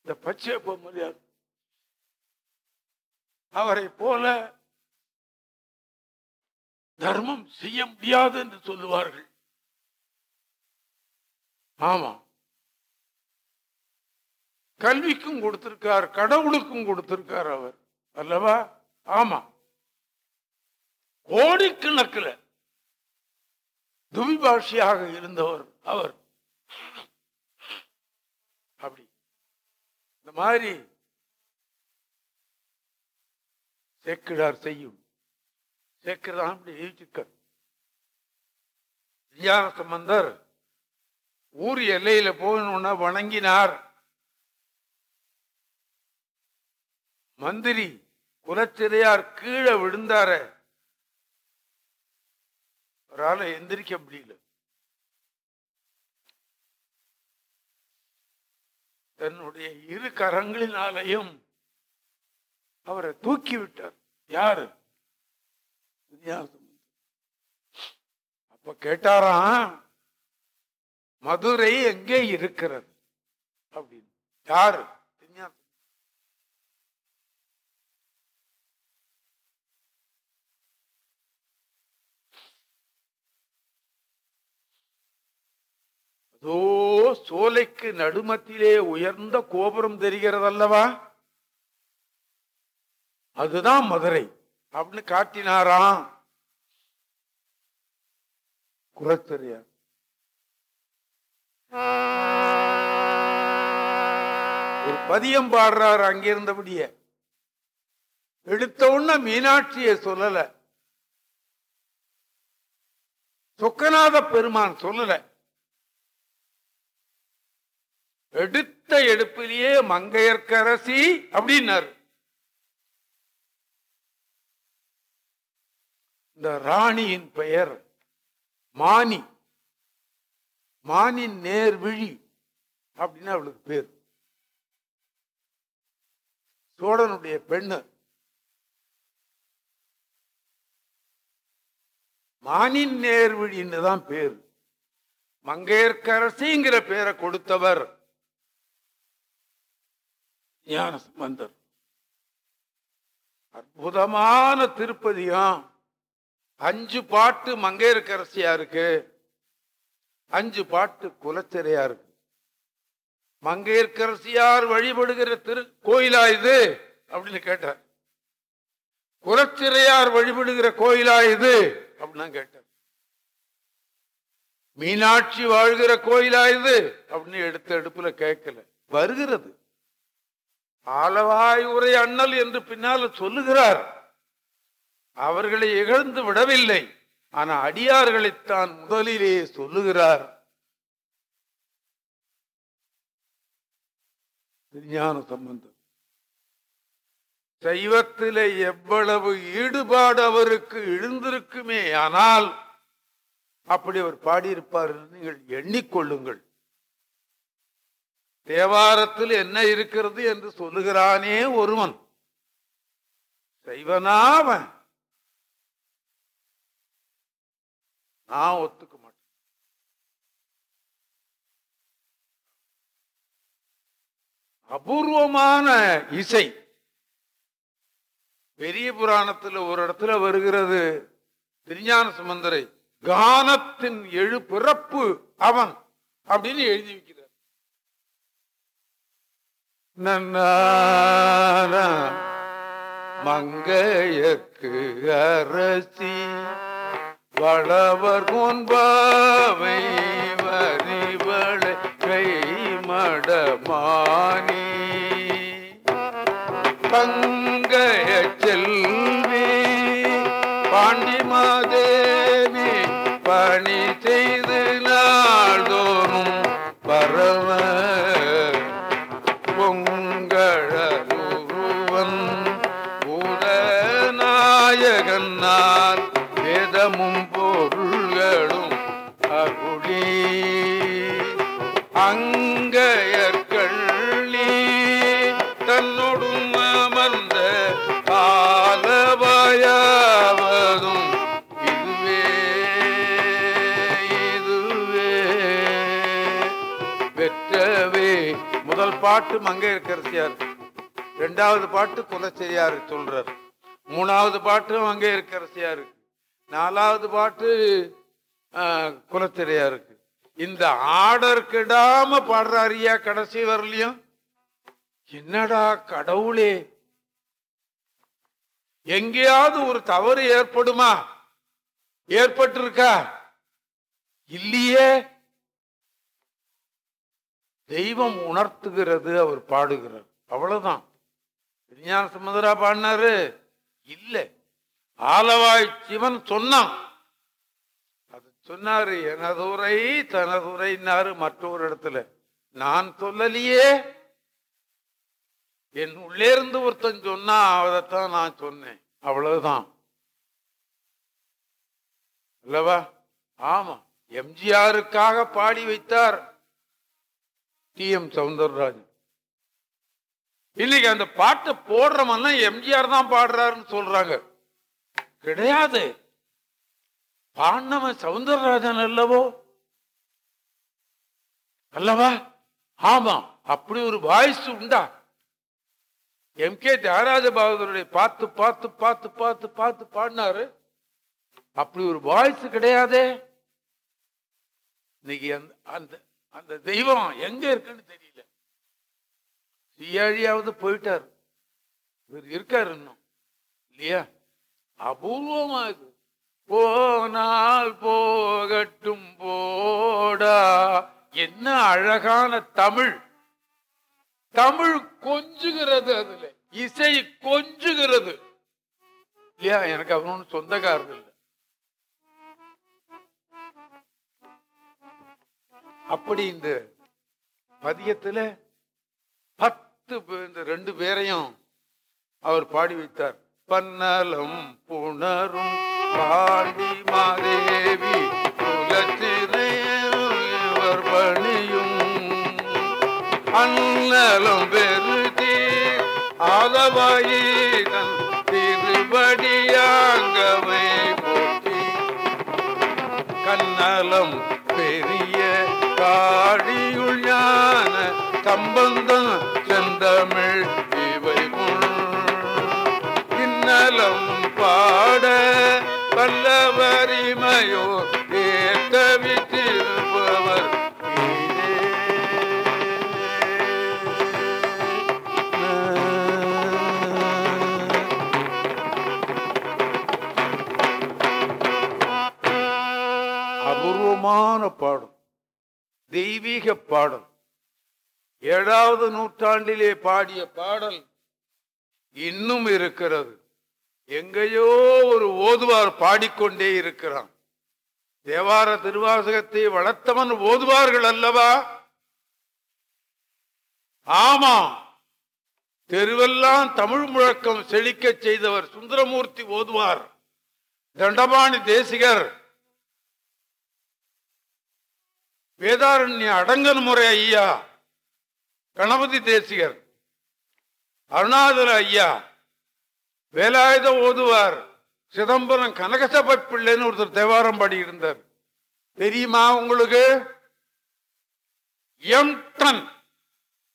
இந்த பச்சையப்ப மரியாதை அவரை போல தர்மம் செய்ய முடியாது என்று சொல்லுவார்கள். ஆமா கல்விக்கும் கொடுத்திருக்கார் கடவுளுக்கும் கொடுத்திருக்கார் அவர். அல்லவா? ஆமா. கோடிக்கணக்கில் துவிபாஷியாக இருந்தவர் அவர். அப்படி. இந்த மாதிரி சேக்கிடார் செய்யும். சேக்கிடார் அப்படி எழுதிக்க சம்பந்தர் ஊர் எல்லையில போகணும்னா வணங்கினார். மந்திரி குலச்சிறையார் கீழே விழுந்தார. அவரால எந்திரிக்க முடியல. தன்னுடைய இரு கரங்களினாலையும் அவரை தூக்கி விட்டார். யாரு? அப்ப கேட்டாராம் மதுரை எங்கே இருக்கிறது? அப்படின்னு. யாரு? அதோ சோலைக்கு நடுமத்திலே உயர்ந்த கோபுரம் தெரிகிறதல்லவா? அதுதான் மதுரை. அப்படின்னு காட்டினாராம் குலத்தெரியார் ஒரு பதியம் பாடுறார் அங்கிருந்தபடிய. எடுத்த உடனே மீனாட்சியை சொல்லல. சொக்கநாத பெருமான் சொல்லலை. எடுத்த எடுப்பிலேயே மங்கையர்க்கரசி அப்படின்னாரு. இந்த ராணியின் பெயர் மானி. மானின் நேர்விழி அப்படின்னு அவளுக்கு பேர். சோழனுடைய பெண்ணு. மானின் நேர்விழின்னு தான் பேர். மங்கையர்க்கரசிங்கிற பேரை கொடுத்தவர் ஞான சம்பந்தர். அற்புதமான திருப்பதியும். அஞ்சு பாட்டு மங்கையர்க்கரசியா இருக்கு. அஞ்சு பாட்டு குலச்சிறையா இருக்கு. மங்கையர்க்கரசியார் வழிபடுகிற திரு கோயிலா இது? அப்படின்னு கேட்டார். குலச்சிறையார் வழிபடுகிற கோயிலா இது? அப்படின்னு கேட்டார். மீனாட்சி வாழ்கிற கோயிலா இது? அப்படின்னு எடுத்த எடுப்புல கேட்கல. வருகிறது. ஆலவாய் உரை அண்ணல் என்று பின்னால் சொல்லுகிறார். அவர்களை இகழ்ந்து விடவில்லை. ஆனா அடியார்களைத்தான் முதலிலே சொல்லுகிறார். விஞ்ஞான சம்பந்தம். சைவத்திலே எவ்வளவு ஈடுபாடு அவருக்கு எழுந்திருக்குமே ஆனால் அப்படி அவர் பாடியிருப்பார் நீங்கள் எண்ணிக்கொள்ளுங்கள். தேவாரத்தில் என்ன இருக்கிறது என்று சொல்லுகிறானே ஒருவன். செய்வனாவன் நான் ஒத்துக்க மாட்டேன். அபூர்வமான இசை. பெரிய புராணத்துல ஒரு இடத்துல வருகிறது. திருஞான சுமந்தரை கானத்தின் எழு பிறப்பு அவன் அப்படின்னு எழுதி நன்னான மங்கையக்கு அரசி வளவர் முன்பாவை வரிவளை கை மடமானி தங்க பாட்டு மங்கையர்க்கரசியார் ரெண்டாவது பாட்டு குலச்செரியார் சொல்றார். மூணாவது பாட்டு மங்கையர்க்கரசியார் நாலாவது பாட்டு குலச்செரியாருக்கு இந்த ஆர்டர் கெடாம பாடுறாரியா கடைசி வரலையும்? என்னடா கடவுளே. எங்கேயாவது ஒரு தவறு ஏற்படுமா? ஏற்பட்டிருக்கா? இல்லையே. தெய்வம் உணர்த்துகிறது அவர் பாடுகிறார். அவ்வளவுதான். விஞ்ஞான சமுதரா பாடினாரு? இல்ல. ஆலவாய் சிவன் சொன்னான். அது சொன்னாரு எனதுரை தனதுரைன்னாரு மற்றொரு இடத்துல. நான் சொல்லலையே. என் உள்ளே இருந்து ஒருத்தன் சொன்னா அதைத்தான் நான் சொன்னேன். அவ்வளவுதான். அல்லவா? ஆமா. எம்ஜிஆருக்காக பாடி வைத்தார். T M Soundararajan. இன்னைக்கு அந்த பாட்டை போடுறவன் எம்ஜிஆர் தான் பாடுறாருன்னு சொல்றாங்க. கிடையாது. பாடினவன் சவுந்தரராஜன் அல்லவோ? அல்லவா? ஆமா அப்படி ஒரு வாய்ஸ் உண்டா? எம் கே தியாகராஜ பகதூருடைய பார்த்து பார்த்து பார்த்து பார்த்து பார்த்து பாடினாரு. அப்படி ஒரு வாய்ஸ் கிடையாதே. இன்னைக்கு அந்த அந்த தெய்வம் எங்க இருக்குன்னு தெரியல. சியாழியாவது போயிட்டார். இவர் இருக்காரு இன்னும். இல்லையா? அபூர்வமா இது போனால் போகட்டும் போடா. என்ன அழகான தமிழ். தமிழ் கொஞ்சுகிறது அதுல. இசை கொஞ்சுகிறது. இல்லையா? எனக்கு அவனு சொந்தக்காரர் இல்லை. அப்படி இந்த பதியத்துல பத்து இந்த ரெண்டு பேரையும் அவர் பாடி வைத்தார். பன்னலம் புணரும் பாடி மாதேவி குலத்திரையர் பணியும் அன்னலம் பெருதி ஆதவாயிதன் திருபடியாங்கவை போட்டி கண்ணலம் காடியுள் ஞான சம்பந்தம் செந்தமிழ் இவை இன்னலம் பாட வல்லவரிமையோ தெய்வீக பாடல். ஏழாவது நூற்றாண்டிலே பாடிய பாடல் இன்னும் இருக்கிறது. எங்கேயோ ஒரு ஓதுவார் பாடிக்கொண்டே இருக்கிறான். தேவார திருவாசகத்தை வளர்த்தவன் ஓதுவார்கள் அல்லவா? ஆமா. தெருவெல்லாம் தமிழ் முழக்கம் செழிக்கச் செய்தவர் சுந்தரமூர்த்தி ஓதுவார். தண்டபாணி தேசிகர். வேதாரண்ய அடங்கல் முறை ஐயா கணபதி தேசிகர் அருணாதர ஐயா வேலாயுத ஓதுவார் சிதம்பரம் கனகசபை பிள்ளைன்னு ஒருத்தர் தேவாரம் பாடியிருந்தார். தெரியுமா உங்களுக்கு? எம் டன்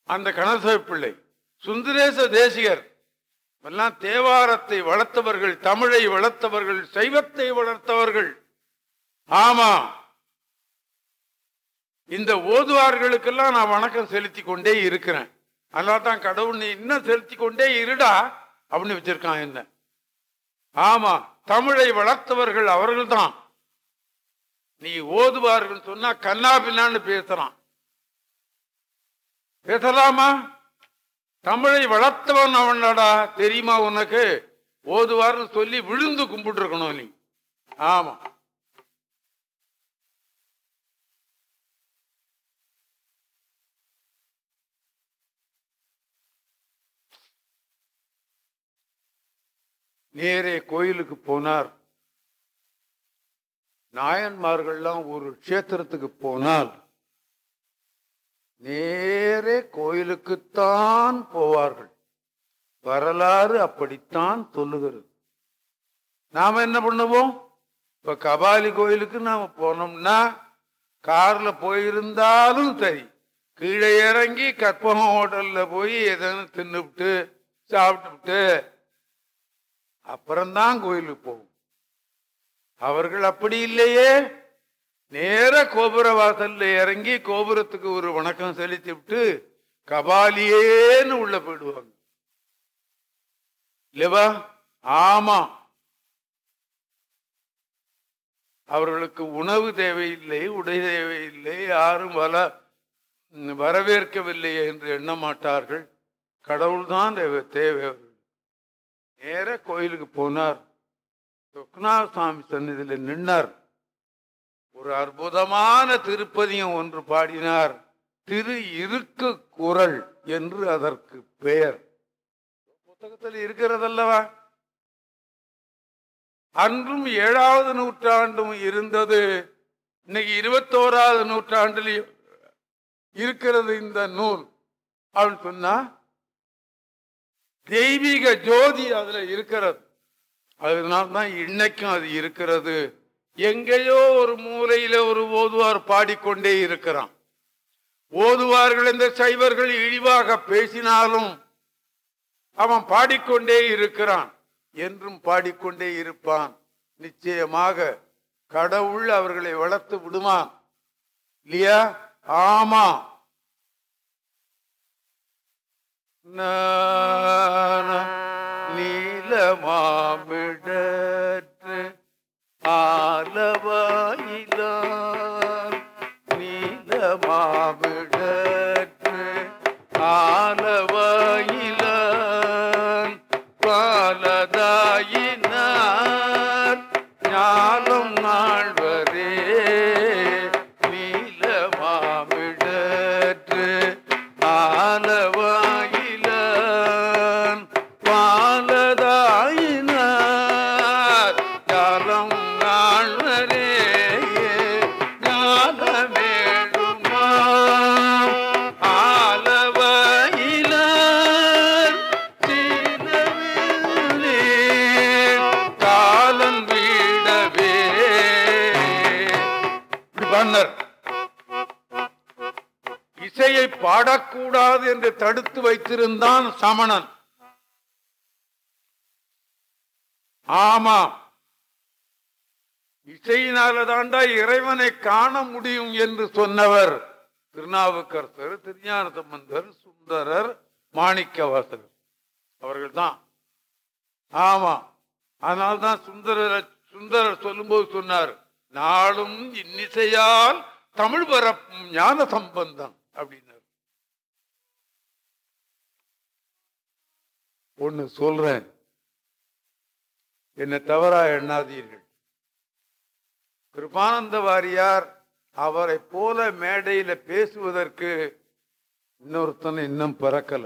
அந்த கனகசபை பிள்ளை. சுந்தரேச தேசிகர். எல்லாம் தேவாரத்தை வளர்த்தவர்கள் தமிழை வளர்த்தவர்கள் சைவத்தை வளர்த்தவர்கள். ஆமா. இந்த ஓதுவார்களுக்கெல்லாம் நான் வணக்கம் செலுத்தி கொண்டே இருக்கிறேன். அதனால தான் கடவுள் நீ இன்னும் செலுத்தி கொண்டே இருடா அப்படின்னு வச்சிருக்கான் என்ன. ஆமா தமிழை வளர்த்தவர்கள் அவர்கள் தான் நீ ஓதுவார்கள் சொன்னா கண்ணா பின்னான்னு பேசுறான். பேசலாமா? தமிழை வளர்த்தவன் அவனடா தெரியுமா உனக்கு? ஓதுவார்னு சொல்லி விழுந்து கும்பிட்டு இருக்கணும் நீ. ஆமா. நேரே கோயிலுக்கு போனார். நாயன்மார்கள்லாம் ஒரு க்ஷேத்திரத்துக்கு போனால் நேரே கோயிலுக்குத்தான் போவார்கள். வரலாறு அப்படித்தான் சொல்லுகிறது. நாம என்ன பண்ணுவோம்? இப்ப கபாலி கோயிலுக்கு நாம போனோம்னா கார்ல போயிருந்தாலும் சரி கீழே இறங்கி கற்பகம் ஹோட்டல்ல போய் எதனா தின்னுவிட்டு சாப்பிட்டுவிட்டு அப்புறம்தான் கோயிலுக்கு போகும். அவர்கள் அப்படி இல்லையே. நேர கோபுர வாசல்ல இறங்கி கோபுரத்துக்கு ஒரு வணக்கம் செலுத்தி விட்டு கபாலியேன்னு உள்ள போயிடுவாங்க. இல்லவா ஆமா. அவர்களுக்கு உணவு தேவையில்லை உடை தேவையில்லை யாரும் வல வரவேற்கவில்லை என்று எண்ண மாட்டார்கள். கடவுள்தான் தேவை தேவை நேர கோயிலுக்கு போனார். சொக்நாத சுவாமி சன்னதியில் நின்னார். ஒரு அற்புதமான திருப்பதியம் ஒன்று பாடினார். திரு இருக்கு குரல் என்று அதற்கு பெயர். புத்தகத்தில் இருக்கிறதல்லவா? அன்றும் ஏழாவது நூற்றாண்டும் இருந்தது. இன்னைக்கு இருபத்தோராவது நூற்றாண்டில் இருக்கிறது இந்த நூல். அவன் சொன்னா தெய்வீக ஜோதி அதுல இருக்கிறது. அதனால்தான் இன்னைக்கும் அது இருக்கிறது. எங்கேயோ ஒரு மூலையில ஒரு ஓதுவார் பாடிக்கொண்டே இருக்கிறான். ஓதுவார்கள் இந்த சைவர்கள் இழிவாக பேசினாலும் அவன் பாடிக்கொண்டே இருக்கிறான். என்றும் பாடிக்கொண்டே இருப்பான். நிச்சயமாக கடவுள் அவர்களை வளர்த்து விடுவான். இல்லையா? ஆமா. நீலமாமிடற்று ஆ வைத்திருந்தான் சமணன். ஆமா இசையினால தாண்டா இறைவனை காண முடியும் என்று சொன்னவர் திருநாவுக்கரசர் திருஞான சம்பந்தர் சுந்தரர் மாணிக்கவாசகர். அவர்கள் தான் ஆமா அதனால்தான் சுந்தரர் சுந்தரர் சொல்லும்போது சொன்னார் நாளும் இன்னிசையால் தமிழ் பரப்பும் ஞான சம்பந்தம் அப்படின்னு ஒண்ணு சொல்றேன். என்ன தவறா எண்ணாதீர்கள். கிருபானந்த வாரியார் அவரை போல மேடையில பேசுவதற்கு இன்னொருத்தனை இன்னும் பிறக்கல.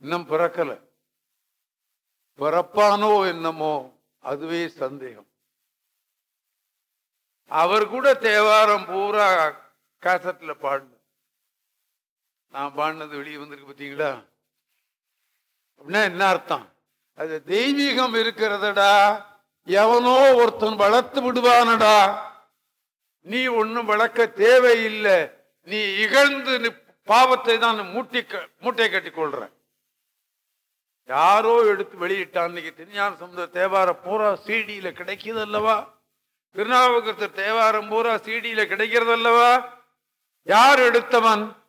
இன்னும் பிறக்கல. பிறப்பானோ என்னமோ அதுவே சந்தேகம். அவர் கூட தேவாரம் பூரா காசட்ல பாடின நான் பாடினது வெளியே வந்திருக்கு பார்த்தீங்களா? அப்படின்னா என்ன அர்த்தம்? அது தெய்வீகம் இருக்கிறதடா. எவனோ ஒருத்தன் வளர்த்து விடுவானடா. நீ ஒன்னும் வளர்க்க தேவையில்லை. நீ இகழ்ந்து பாவத்தை தான் மூட்டி க- மூட்டை கட்டி கொள்ற. யாரோ எடுத்து வெளியிட்டான். இன்னைக்கு திருஞான சமுதிர தேவார பூரா சீடியில கிடைக்குது அல்லவா? திருநாவுக்கரசர் தேவாரம் பூரா சீடியில கிடைக்கிறது அல்லவா? யார் எடுத்தவன்?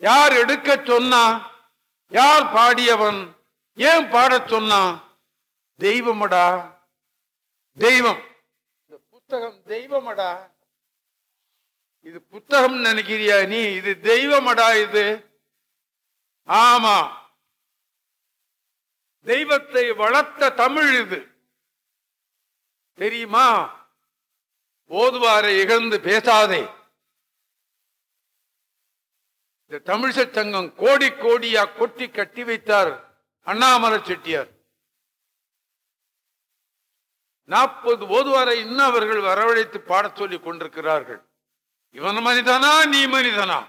யார் எடுக்க சொன்னா யார் பாடியவன் ஏன் பாடச் சொன்னான் தெய்வமடா தெய்வம். இந்த புத்தகம் தெய்வமடா. இது புத்தகம் நினைக்கிறியா நீ? இது தெய்வமடா இது. ஆமா. தெய்வத்தை வளர்த்த தமிழ் இது. தெரியுமா? ஓதுவாரை இகழ்ந்து பேசாதே. இந்த தமிழிசை சங்கம் கோடி கோடியா கொட்டி கட்டி வைத்தார் அண்ணாமலை செட்டியார். நாற்பது ஓதுவாரை இன்னும் அவர்கள் வரவழைத்து பாடச் சொல்லி கொண்டிருக்கிறார்கள். இவன் மனிதனா நீ மனிதனா?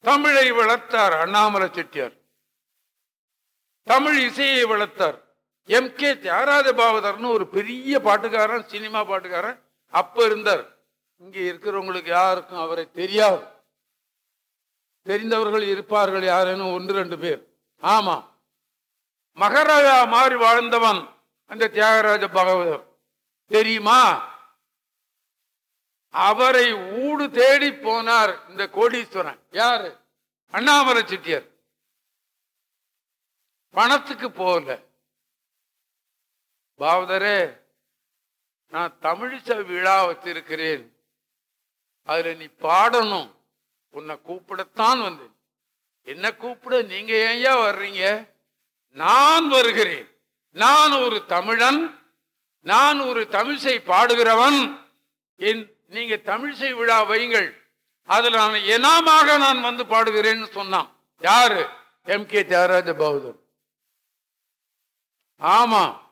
தமிழை வளர்த்தார் அண்ணாமலை செட்டியார். தமிழ் இசையை வளர்த்தார். எம். கே. தியாகராஜ பாவதர்னு ஒரு பெரிய பாட்டுக்காரன் சினிமா பாட்டுக்காரன் அப்ப இருந்தார். இங்க இருக்கிறவங்களுக்கு யாருக்கும் அவரை தெரியாது. தெரிந்தவர்கள் இருப்பார்கள் யாரேனும் ஒன்று ரெண்டு பேர். ஆமா. மகாராஜா மாறி வாழ்ந்தவன் அந்த தியாகராஜ பாகவதர். தெரியுமா? அவரை ஊடு தேடி போனார் இந்த கோடீஸ்வரன். யாரு? அண்ணாமலை செட்டியார். பணத்துக்கு போகல. பாவதரே நான் தமிழிசை விழா வச்சிருக்கிறேன். அதில் நீ பாடணும். உன்னை கூப்பிடத்தான் வந்தேன். என்ன கூப்பிட நீங்க ஏன்யா வர்றீங்க? நான் வருகிறேன். நான் ஒரு தமிழன். நான் ஒரு தமிழிசை பாடுகிறவன். என் நீங்க தமிழிசை விழா வையுங்கள். அதில் நான் எனாமாக நான் வந்து பாடுகிறேன்னு சொன்னான். யாரு? எம் கே தியாகராஜ பௌதர் ஆமாம்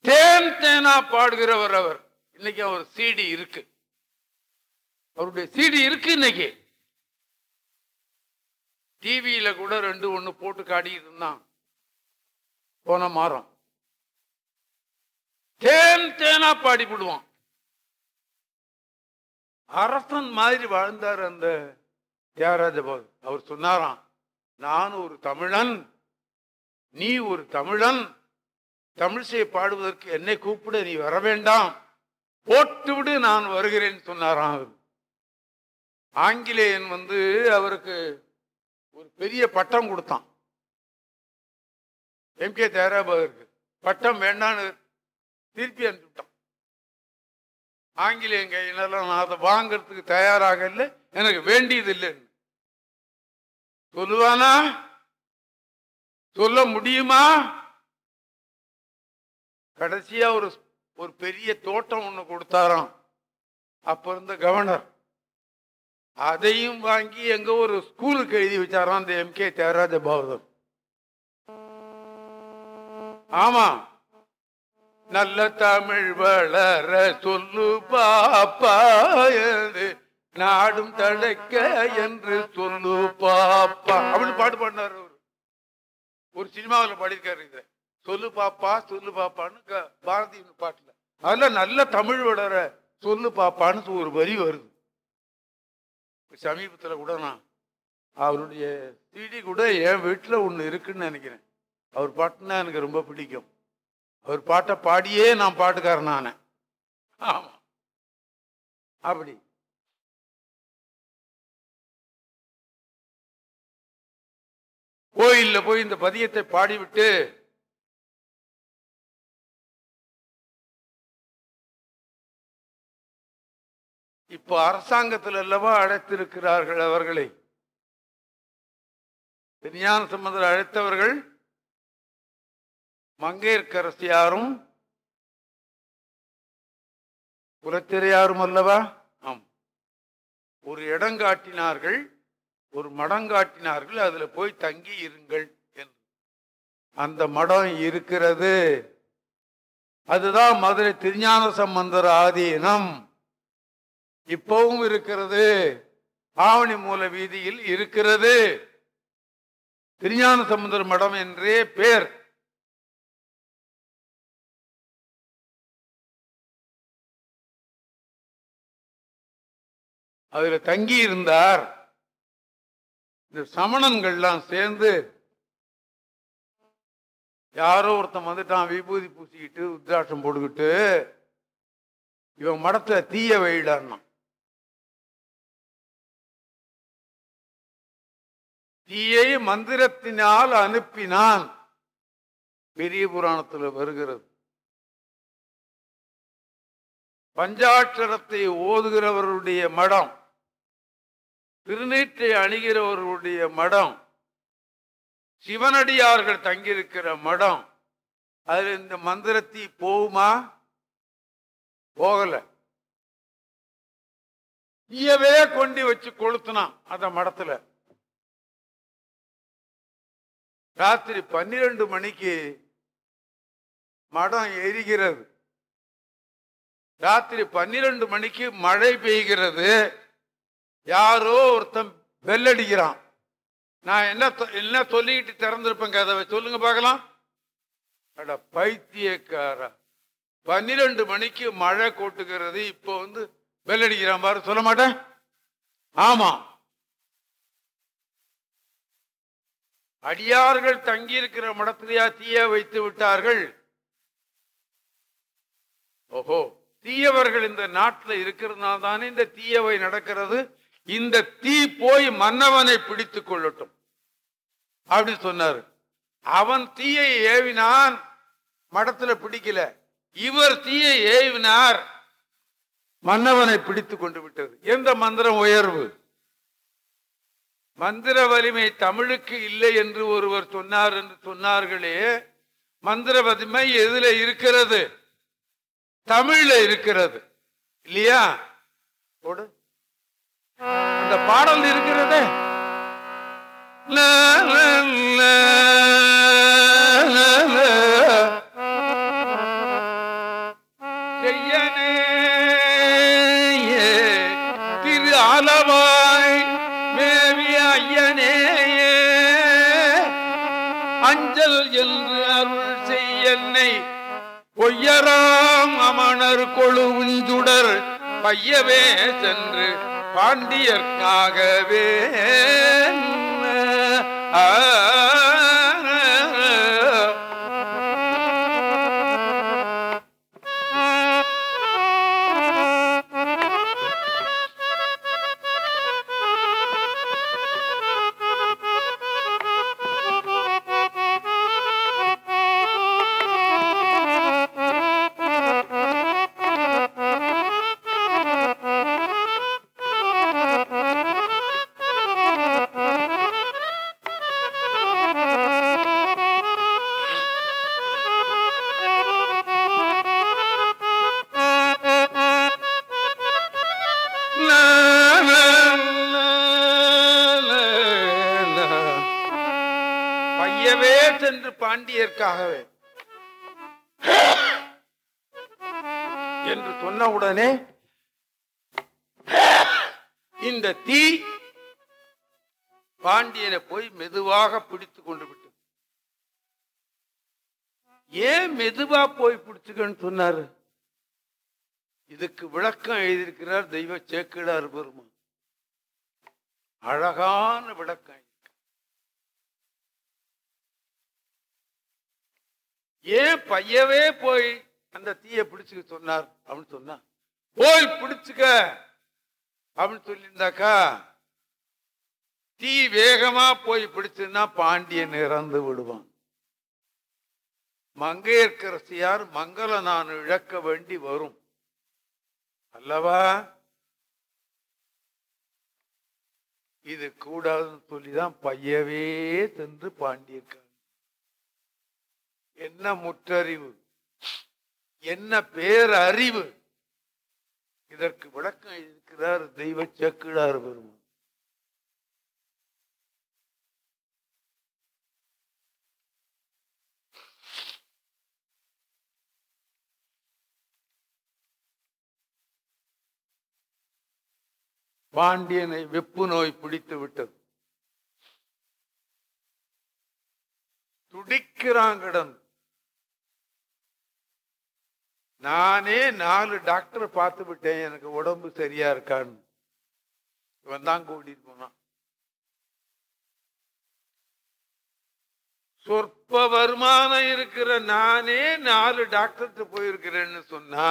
தேன் தேனா பாடுகிறவர் அவர். இன்னைக்கு அவர் சிடி இருக்கு. அவருடைய சிடி இருக்கு இன்னைக்கு. டிவியில கூட ரெண்டு ஒண்ணு போட்டு காட்டிட்டு இருந்தான். போன மாறம் தேன் தேனா பாடிவிடுவான் அரசன் மாதிரி வாழ்ந்தார் அந்த தியாகராஜ அவர் சொன்னாராம் நான் ஒரு தமிழன். நீ ஒரு தமிழன். தமிழிசையை பாடுவதற்கு என்னை கூப்பிட நீ வர வேண்டாம். போட்டுவிடு நான் வருகிறேன் சொன்னாராம் அவர். ஆங்கிலேயன் வந்து அவருக்கு ஒரு பெரிய பட்டம் கொடுத்தான். எம். கே. தயாராபாதருக்கு பட்டம் வேண்டான்னு திருப்பி அனுப்பிவிட்டான். ஆங்கிலேயன் கையினால நான் அதை வாங்கிறதுக்கு தயாராக இல்லை எனக்கு வேண்டியது இல்லைன்னு சொல்லுவானா? சொல்ல முடியுமா? கடைசியாக ஒரு ஒரு பெரிய தோட்டம் ஒன்று கொடுத்தாராம். அப்போ இருந்த கவர்னர் அதையும் வாங்கி எங்க ஒரு ஸ்கூலுக்கு எழுதி வச்சாராம் அந்த எம். கே. தியாகராஜ பாவதர் ஆமாம் நல்ல தமிழ் வளர சொல்லு பாப்பா நாடும் தழைக்க என்று சொல்லு பாப்பா. அப்படின்னு பாட்டு பாடினார் ஒரு சினிமாவில் பாடியிருக்காரு இதை. சொல்லு பாப்பா சொல்லு பாப்பான்னு க- பாரதி பாட்டுல. அதுல நல்ல தமிழ் வளர சொல்லு பாப்பான்னு ஒரு வரி வருது. சமீபத்தில் கூட நான் அவருடைய சிடி கூட என் வீட்டில் ஒன்று இருக்குன்னு நினைக்கிறேன். அவர் பாட்டுனா எனக்கு ரொம்ப பிடிக்கும். அவர் பாட்டை பாடியே நான் பாட்டுக்காரன் நானே. ஆமாம் அப்படி. கோயிலில் போய் இந்த பதியத்தை பாடிவிட்டு இப்போ அரசாங்கத்தில் அல்லவா அழைத்திருக்கிறார்கள் அவர்களை? விஞ்ஞான சம்பந்தர் அழைத்தவர்கள் மங்கையர்கரசியாரும் குலத்திரையாரும் அல்லவா? ஆம். ஒரு இடம் காட்டினார்கள் ஒரு மடம் காட்டினார்கள் அதில் போய் தங்கி இருங்கள் என்று. அந்த மடம் இருக்கிறது. அதுதான் மதுரை திருஞான சம்பந்தர் ஆதீனம். இப்பவும் இருக்கிறது. ஆவணி மூல வீதியில் இருக்கிறது. திருஞான சம்பந்தர் மடம் என்றே பேர். அதுல தங்கி இருந்தார். இந்த சமணன்கள்லாம் சேர்ந்து யாரோ ஒருத்தன் வந்துட்டான் விபூதி பூசிக்கிட்டு உத்ராட்சம் போட்டுக்கிட்டு இவன் மடத்துல தீய வழிடான்னா தீயை மந்திரத்தினால் அனுப்பினான். பெரிய புராணத்தில் வருகிறது. பஞ்சாட்சரத்தை ஓதுகிறவருடைய மடம் திருநீற்றை அணுகிறவர்களுடைய மடம் சிவனடியார்கள் தங்கியிருக்கிற மடம் அதில் இந்த மந்திரத்தி போகுமா? போகல. தீயவே கொண்டு வச்சு கொளுத்துனான் அந்த மடத்துல. ராத்திரி பன்னிரண்டு மணிக்கு மடம் எரிகிறது. ராத்திரி பன்னிரண்டு மணிக்கு மழை பெய்கிறது. யாரோ ஒருத்தன் வெள்ளடிக்கிறான். நான் என்ன தொ- என்ன சொல்லிக்கிட்டு திறந்திருப்பேன் கதவை சொல்லுங்க பார்க்கலாம். அட பைத்தியக்கார. பன்னிரண்டு மணிக்கு மழை கொட்டுகிறது இப்போ வந்து பெல் அடிக்கிறான் பாரு சொல்ல மாட்டேன்? ஆமாம் அடியார்கள் தங்கியிருக்கிற மடத்திலேயா தீய வைத்து விட்டார்கள். ஓஹோ தீயவர்கள் இந்த நாட்டில் இருக்கிறதுனால தானே இந்த தீயவை நடக்கிறது. இந்த தீ போய் மன்னவனை பிடித்துக் கொள்ளட்டும். அப்படி சொன்னார். அவன் தீயை ஏவினான். மடத்துல பிடிக்கல. இவர் தீயை ஏவினார். மன்னவனை பிடித்து கொண்டு விட்டது. எந்த மந்திரம் உயர்வு? மந்திர வலிமை தமிழுக்கு இல்லை என்று ஒருவர் சொன்னார் என்று சொன்னார்களே மந்திர வலிமை எதுல இருக்கிறது? தமிழ்ல இருக்கிறது. இல்லையா? போடு. அந்த பாடல் இருக்கிறதே. என்று அருள் செய்யன்னை பொய்யராம் அமணர் கொழுவுஞ்சுடர் பையவே சென்று பாண்டியர்க்காகவே. ஆ. எதற்காகவே என்று சொன்ன உடனே இந்த தீ பாண்டியனை போய் மெதுவாக பிடித்து கொண்டு விட்டது. ஏன் மெதுவா போய் பிடிச்சுக்கன்னு சொன்னாரு? இதுக்கு விளக்கம் எழுதியிருக்கிறார் தெய்வ சேக்கிடார் பெருமா அழகான விளக்கம் ஏன் பையவே போய் அந்த தீயை பிடிச்சுக்க சொன்னார் அப்படின்னு சொன்னா போய் பிடிச்சுக்க அப்படின்னு சொல்லியிருந்தாக்கா தீ வேகமா போய் பிடிச்சுன்னா பாண்டியன் இறந்து விடுவான். மங்கையர்க்கரசியார் மங்கள நான் இழக்க வேண்டி வரும். அல்லவா? இது கூடாதுன்னு சொல்லிதான் பையவே சென்று பாண்டியிருக்காங்க என்ன முற்றறிவு? என்ன பேரறிவு? இதற்கு விளக்கம் இருக்கிறார் தெய்வ செக்கிடார் பெருமான். பாண்டியனை வெப்பு நோய் பிடித்து விட்டது. துடிக்கிறான் கிடந்து. நானே நாலு டாக்டர் பார்த்து விட்டேன். எனக்கு உடம்பு சரியா இருக்கான்னு. இவன் தான் கூட்டிட்டு போனான். சொற்ப வருமானம் இருக்கிற நானே நாலு டாக்டர்கிட்ட போயிருக்கிறேன்னு சொன்னா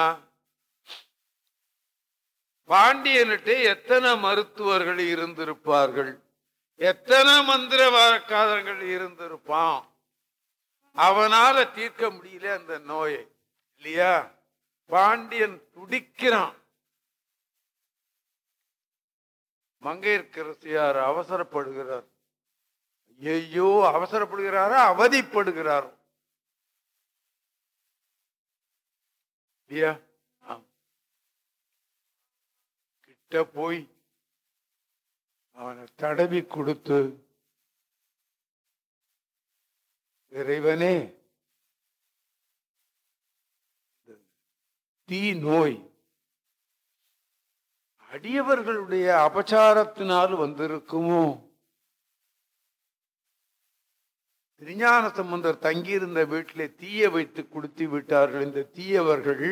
பாண்டியன்கிட்ட எத்தனை மருத்துவர்கள் இருந்திருப்பார்கள்? எத்தனை மந்திர வாக்காளர்கள் இருந்திருப்பான்? அவனால தீர்க்க முடியல அந்த நோயை. இல்லையா? பாண்டியன் துடிக்கிறான். மங்கையர்கரசியார் அவசரப்படுகிறார். ஐயோ அவசரப்படுகிறாரா? அவதிப்படுகிறாரோ. இல்லையா ஆம். கிட்ட போய் அவனை தடவி கொடுத்து இறைவனே தீ நோய் அடியவர்களுடைய அபச்சாரத்தினால் வந்திருக்குமோ? திருஞான சம்பந்தர் தங்கியிருந்த வீட்டிலே தீய வைத்து கொடுத்து விட்டார்கள். இந்த தீயவர்கள்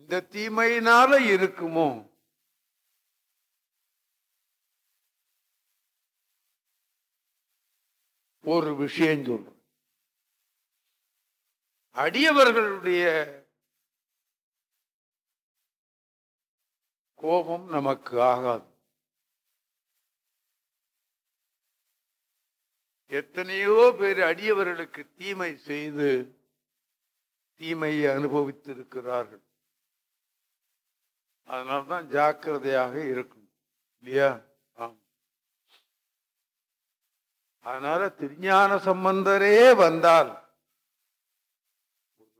இந்த தீமையினால இருக்குமோ? ஒரு விஷயம் சொல்றேன். அடியவர்களுடைய கோபம் நமக்கு ஆகாது. எத்தனையோ பேர் அடியவர்களுக்கு தீமை செய்து தீமையை அனுபவித்திருக்கிறார்கள். அதனால்தான் ஜாக்கிரதையாக இருக்கும் இல்லையா? ஆம். அதனால திருஞான சம்பந்தரே வந்தால்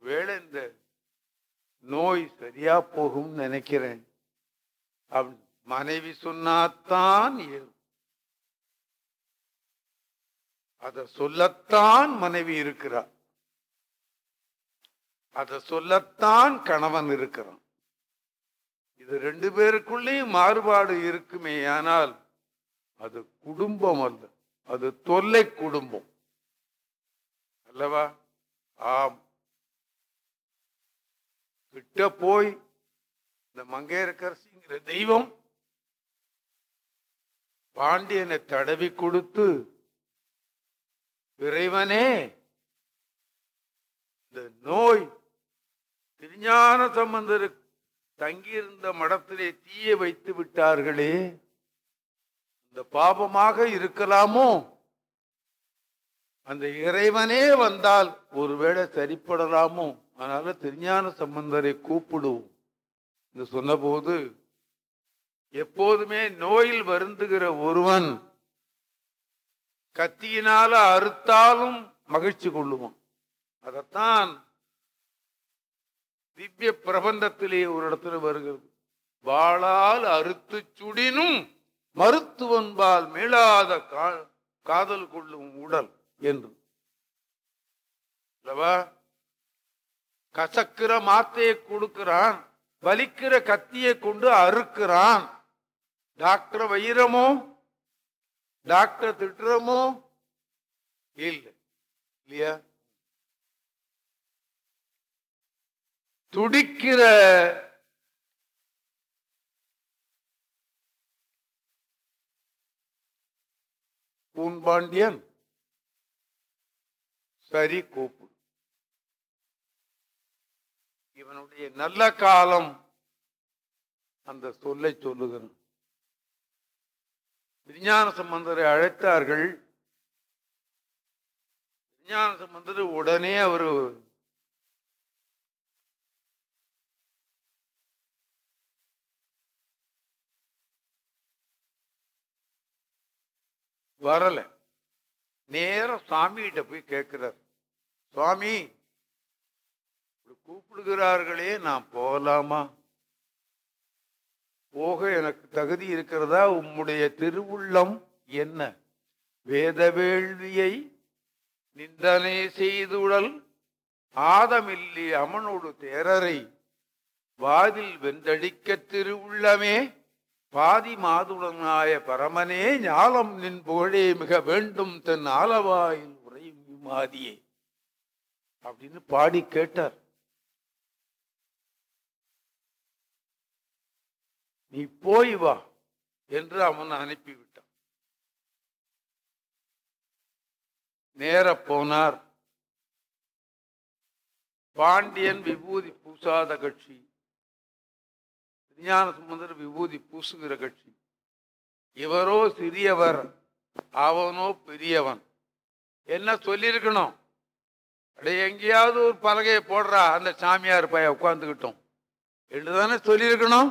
ஒருவேளை இந்த நோய் சரியா போகும் நினைக்கிறேன். அப்படி மனைவி சொன்னாத்தான் ஏறும் அத சொல்லத்தான் மனைவி இருக்கிறார் அத சொல்லத்தான் கணவன் இருக்கிறான். இது ரெண்டு பேருக்குள்ளேயும் மாறுபாடு இருக்குமே ஆனால் அது குடும்பம் அல்ல. அது தொல்லை குடும்பம். அல்லவா? ஆம். கிட்ட போய் இந்த மங்கையரக்கரசிங்கிற தெய்வம் பாண்டியனை தடவி கொடுத்து இறைவனே இந்த நோய் திருஞான சம்பந்தர் தங்கியிருந்த மடத்திலே தீய வைத்து விட்டார்களே இந்த பாபமாக இருக்கலாமோ? அந்த இறைவனே வந்தால் ஒருவேளை சரிப்படலாமோ? அதனால திருஞான சம்பந்தரை கூப்பிடுவோம். என்று சொன்னபோது எப்போதுமே நோயில் வருந்துகிற ஒருவன் கத்தியினால அறுத்தாலும் மகிழ்ச்சி கொள்ளுவான். அதத்தான் திவ்ய பிரபந்தத்திலே ஒரு இடத்துல வருகிறது. வாழால் அறுத்து சுடினும் மருத்துவன்பால் மீளாத கா- காதல் கொள்ளும் உடல் என்று. அல்லவா? கசக்கிற மாத்தையை கொடுக்கிறான் வலிக்கிற கத்தியை கொண்டு அறுக்கிறான். டாக்டர் வைரமோ டாக்டர் திட்டுறமோ இல்லை. இல்லையா? துடிக்கிற பூன்பாண்டியன் சரி கூப்பிடு. இவனுடைய நல்ல காலம் அந்த சொல்லை சொல்லுகிறான் விஞ்ஞான சம்பந்தரை அழைத்தார்கள். விஞ்ஞான சம்பந்தர் உடனே அவர் வரல. நேரம் சாமிகிட்ட போய் கேட்கிறார். சுவாமி கூப்பிடுகிறார்களே நான் போகலாமா? போக எனக்கு தகுதி இருக்கிறதா? உம்முடைய திருவுள்ளம் என்ன? வேத வேள்வியை நிந்தனை செய்துடல் ஆதமில்லி அமனோடு தேரரை வாதில் வெந்தடிக்க திருவுள்ளமே பாதி மாதுடனாய பரமனே ஞாலம் நின் புகழே மிக வேண்டும் தன் ஆலவாயில் உரையும் மாதியே அப்படின்னு பாடி கேட்டார். நீ போய் வா என்று அவன் அனுப்பிவிட்டான். நேர போனார். பாண்டியன் விபூதி பூசாத கட்சி. விஞ்ஞான சுமந்தர் விபூதி பூசுகிற கட்சி. இவரோ சிறியவர் அவனோ பெரியவன். என்ன சொல்லியிருக்கணும்? அப்படியே எங்கேயாவது ஒரு பலகையை போடுறா அந்த சாமியார் பைய உட்காந்துக்கிட்டோம் என்று தானே சொல்லியிருக்கணும்?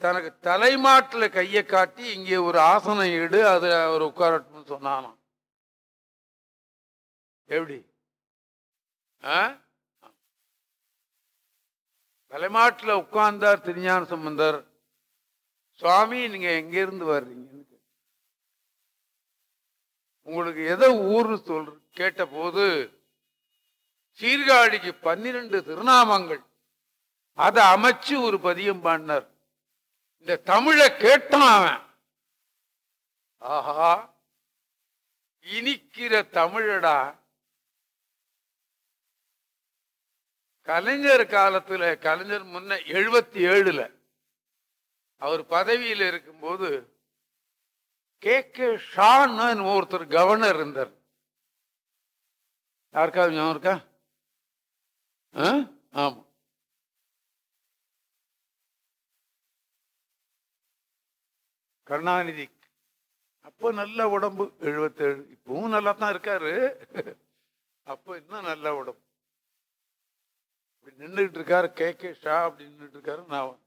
தனக்கு தலைமாட்டில் கையை காட்டி இங்கே ஒரு ஆசனம் எடு அதில் அவர் உட்காரட்டும்னு சொன்னானாம். எப்படி? ஆ? தலைமாட்டில் உட்கார்ந்தார் திருஞான சம்பந்தர். சுவாமி நீங்கள் எங்கேருந்து வர்றீங்கன்னு உங்களுக்கு எதை ஊர்னு சொல்ற கேட்டபோது சீர்காழிக்கு பன்னிரண்டு திருநாமங்கள். அதை அமைச்சு ஒரு பதியம் பாடினார். இந்த தமிழை கேட்டான் அவன். ஆஹா இனிக்கிற தமிழடா. கலைஞர் காலத்துல கலைஞர் முன்ன எழுபத்தி ஏழுல அவர் பதவியில் இருக்கும்போது கே. கே. ஷான்னு ஒருத்தர் கவர்னர் இருந்தார். யாருக்காவது ஞாபகம் இருக்கா ஆ? ஆமா. கருணாநிதி. அப்போ நல்ல உடம்பு எழுபத்தேழு. இப்பவும் நல்லா தான் இருக்காரு. அப்போ இன்னும் நல்ல உடம்பு. இப்படி நின்றுகிட்டு இருக்காரு கே. கே. ஷா அப்படி நின்றுட்டு இருக்காரு நான்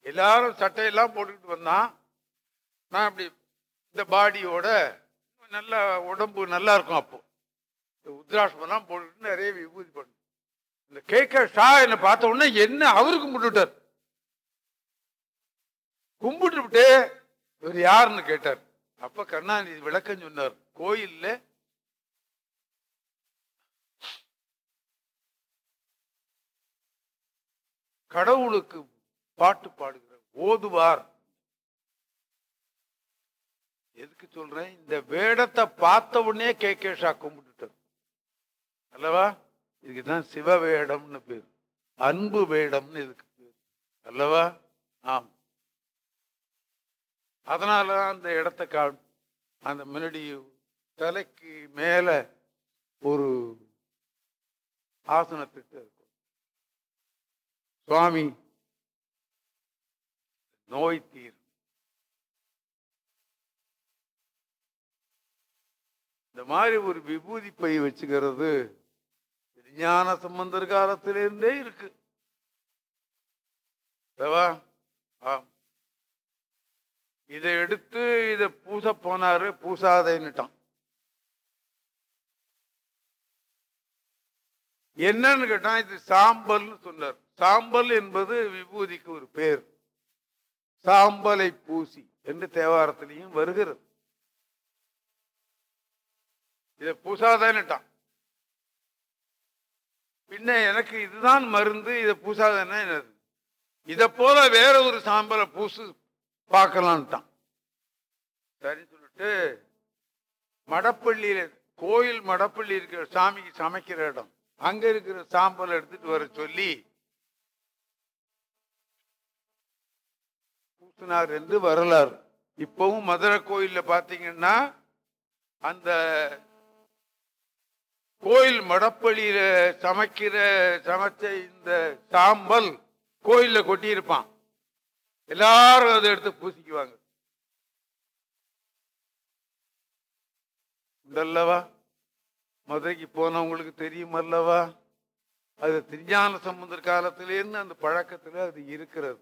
எல்லாரும் சட்டையெல்லாம் போட்டுக்கிட்டு வந்தான். நான் அப்படி இந்த பாடியோட நல்ல உடம்பு நல்லா இருக்கும் அப்போ. இந்த உத்ராஷ்மெல்லாம் போட்டுக்கிட்டு நிறைய விபூதி பண்ணு இந்த கே. கே. ஷா என்னை பார்த்த உடனே என்ன அவரு கும்பிட்டுட்டார். கும்பிட்டு விட்டு இவர் யாருன்னு கேட்டார். அப்ப கருணாநிதி விளக்கம் சொன்னார். கோயில்ல கடவுளுக்கு பாட்டு பாடுகிற ஓதுவார். எதுக்கு சொல்றேன்? இந்த வேடத்தை பார்த்த உடனே கே. கே. ஷா கும்பிட்டுட்டார். அல்லவா? இதுக்கு தான் சிவ வேடம்னு பேர். அன்பு வேடம்னு இதுக்கு பேர். அல்லவா? ஆம். அதனால தான் அந்த இடத்த கா அந்த முன்னாடி தலைக்கு மேலே ஒரு ஆசனத்துக்கு இருக்கும். சுவாமி நோய் தீர். இந்த மாதிரி ஒரு விபூதி பை வச்சுக்கிறது ஞான சம்பந்தர் காலத்திலிருந்தே இருக்கு. ஆம். இதை எடுத்து இதை பூச போனாரு பூசாதேன்னுட்டான். என்னன்னு கேட்டா இது சாம்பல்னு சொன்னார். சாம்பல் என்பது விபூதிக்கு ஒரு பேர். சாம்பலை பூசி என்று தேவாரத்திலையும் வருகிறது. இதை பூசாதேன்னுட்டான். பின்ன எனக்கு இதுதான் மருந்து இதை பூசாதேன்னா என்னது? இதை போல வேற ஒரு சாம்பலை பூசு பார்க்கலான்ட்டான். சரி சொல்லிட்டு மடப்பள்ளியில கோயில் மடப்பள்ளி இருக்கிற சாமிக்கு சமைக்கிற இடம். அங்க இருக்கிற சாம்பல் எடுத்துட்டு வர சொல்லி பூசினார் என்று வரலாறு. இப்பவும் மதுரை கோயில்ல பாத்தீங்கன்னா அந்த கோயில் மடப்பள்ளியில சமைக்கிற சமைச்ச இந்த சாம்பல் கோயில்ல கொட்டியிருப்பான். எல்லாரும் அதை எடுத்து பூசிக்குவாங்க. உண்டல்லவா? மதுரைக்கு போனவங்களுக்கு தெரியும் அல்லவா அது திருஞான சம்பந்தர் காலத்திலேருந்து அந்த பழக்கத்துல அது இருக்கிறது.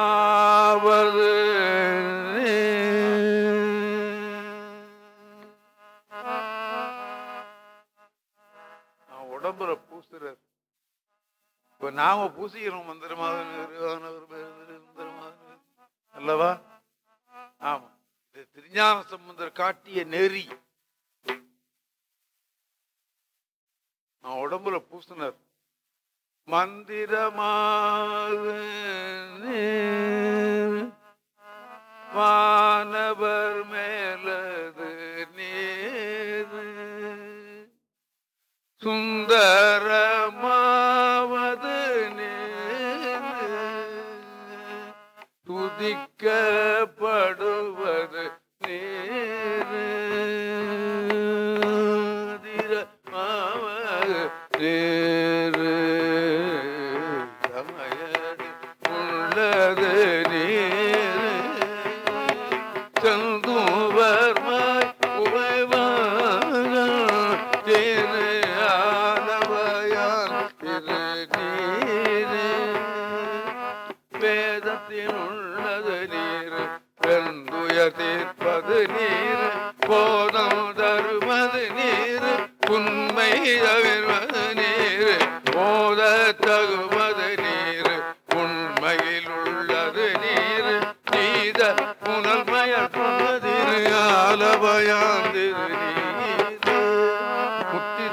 மந்திரமாவது இப்ப நாம பூசிக்கிறோம் மந்திரமாக அல்லவா? ஆமா. இது திருஞான சம்பந்தர் காட்டிய நெறி. நான் உடம்புல பூசினார் மந்திரமாக வானவர் மேலது நீர். சுந்தரமாவது ஆலபயாந்திரு நீர்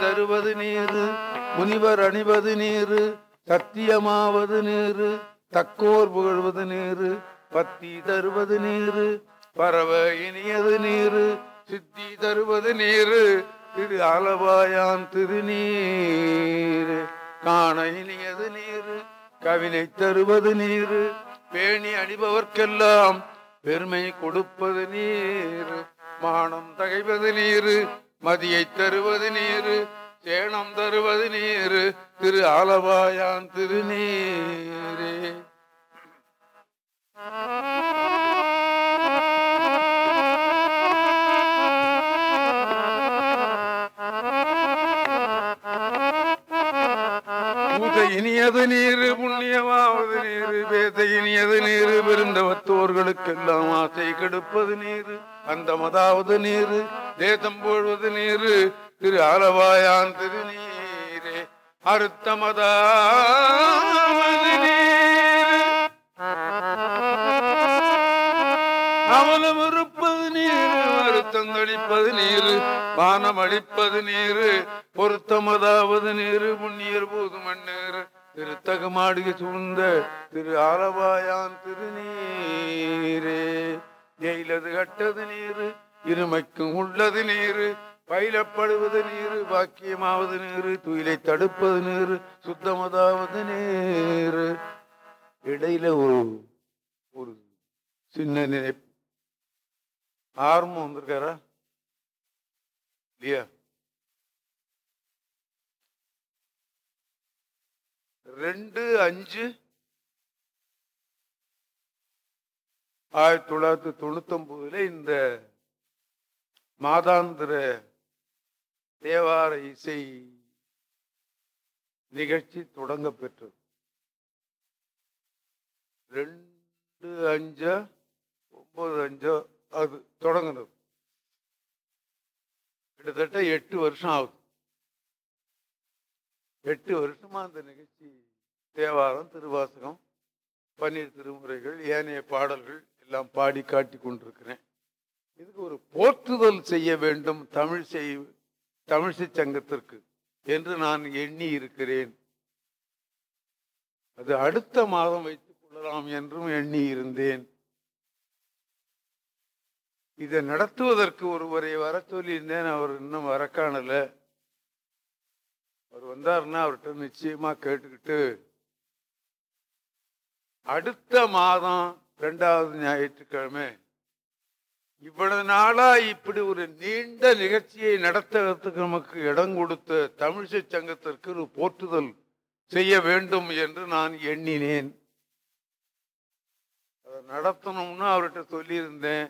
தருவது நீர் முனிவர் அணிவது நீரு சத்தியமாவது நீர் தக்கோர் புகழ்வது நீரு பத்தி தருவது நீர் பரவ இனியது நீர் சித்தி தருவது நீரு திரு அளவாயான் திருநீர். காண இனியது நீர் கவினை தருவது நீர் பேணி அணிபவர்க்கெல்லாம் பெருமை கொடுப்பது நீர். மானம் தகைவது நீர் மதியை தருவது நீர் சேணம் தருவது நீர் திரு ஆலவாயான் திருநீரே. இனியது நீர் புண்ணியமாவது நீர் வேத இனியது நீர் பெருந்தவத்தோர்களுக்கெல்லாம் ஆசை கெடுப்பது நீர் அந்தமதாவது நீர் தேசம் போழ்வது நீர் திரு ஆலவாயான் திருநீரே அறுத்தமதாவது நீர். அவலம் இருப்பது நீர் வருத்தம் தளிப்பது நீர் வானம் அளிப்பது நீரு பொருத்தமதாவது நீரு முன்னியர் போது மண்ணீர் திருத்தகமாடிய சூழ்ந்த திரு ஆலவாயான் திருநீரே. ஜெயிலது கட்டது நீரு இருமைக்கும் உள்ளது நீரு. பயிலப்படுவது நீரு பாக்கியமாவது நீரு. துயிலை தடுப்பது நீரு சுத்தமதாவது நீர். இடையில ஒரு ஒரு சின்ன நினைப்பு. ஆர்வம் வந்திருக்காரா? ரெண்டு அஞ்சு. ஆயிரத்தி தொள்ளாயிரத்தி தொண்ணூத்தொன்பதுல இந்த மாதாந்திர தேவார இசை நிகழ்ச்சி தொடங்க பெற்றது ரெண்டு அஞ்சா ஒன்பது அஞ்சோ அது தொடங்கினது. கிட்டத்தட்ட எட்டு வருஷம் ஆகுது எட்டு வருஷமா அந்த நிகழ்ச்சி தேவாரம் திருவாசகம் பன்னீர் திருமுறைகள் ஏனைய பாடல்கள் எல்லாம் பாடி காட்டி கொண்டிருக்கிறேன். இதுக்கு ஒரு போற்றுதல் செய்ய வேண்டும் தமிழ் செய் தமிழிசை சங்கத்திற்கு என்று நான் எண்ணி இருக்கிறேன். அது அடுத்த மாதம் வைத்துக் கொள்ளலாம் என்றும் எண்ணி இருந்தேன். இதை நடத்துவதற்கு ஒருவரை வர சொல்லியிருந்தேன். அவர் இன்னும் வர காணல அவர் வந்தாருன்னா அவர்கிட்ட நிச்சயமா கேட்டுக்கிட்டு அடுத்த மாதம் ரெண்டாவது ஞாயிற்றுக்கிழமை இவ்வளவு நாளா இப்படி ஒரு நீண்ட நிகழ்ச்சியை நடத்துவதற்கு நமக்கு இடம் கொடுத்த தமிழிசை சங்கத்திற்கு ஒரு போற்றுதல் செய்ய வேண்டும் என்று நான் எண்ணினேன். அதை நடத்தணும்னு அவர்கிட்ட சொல்லியிருந்தேன்.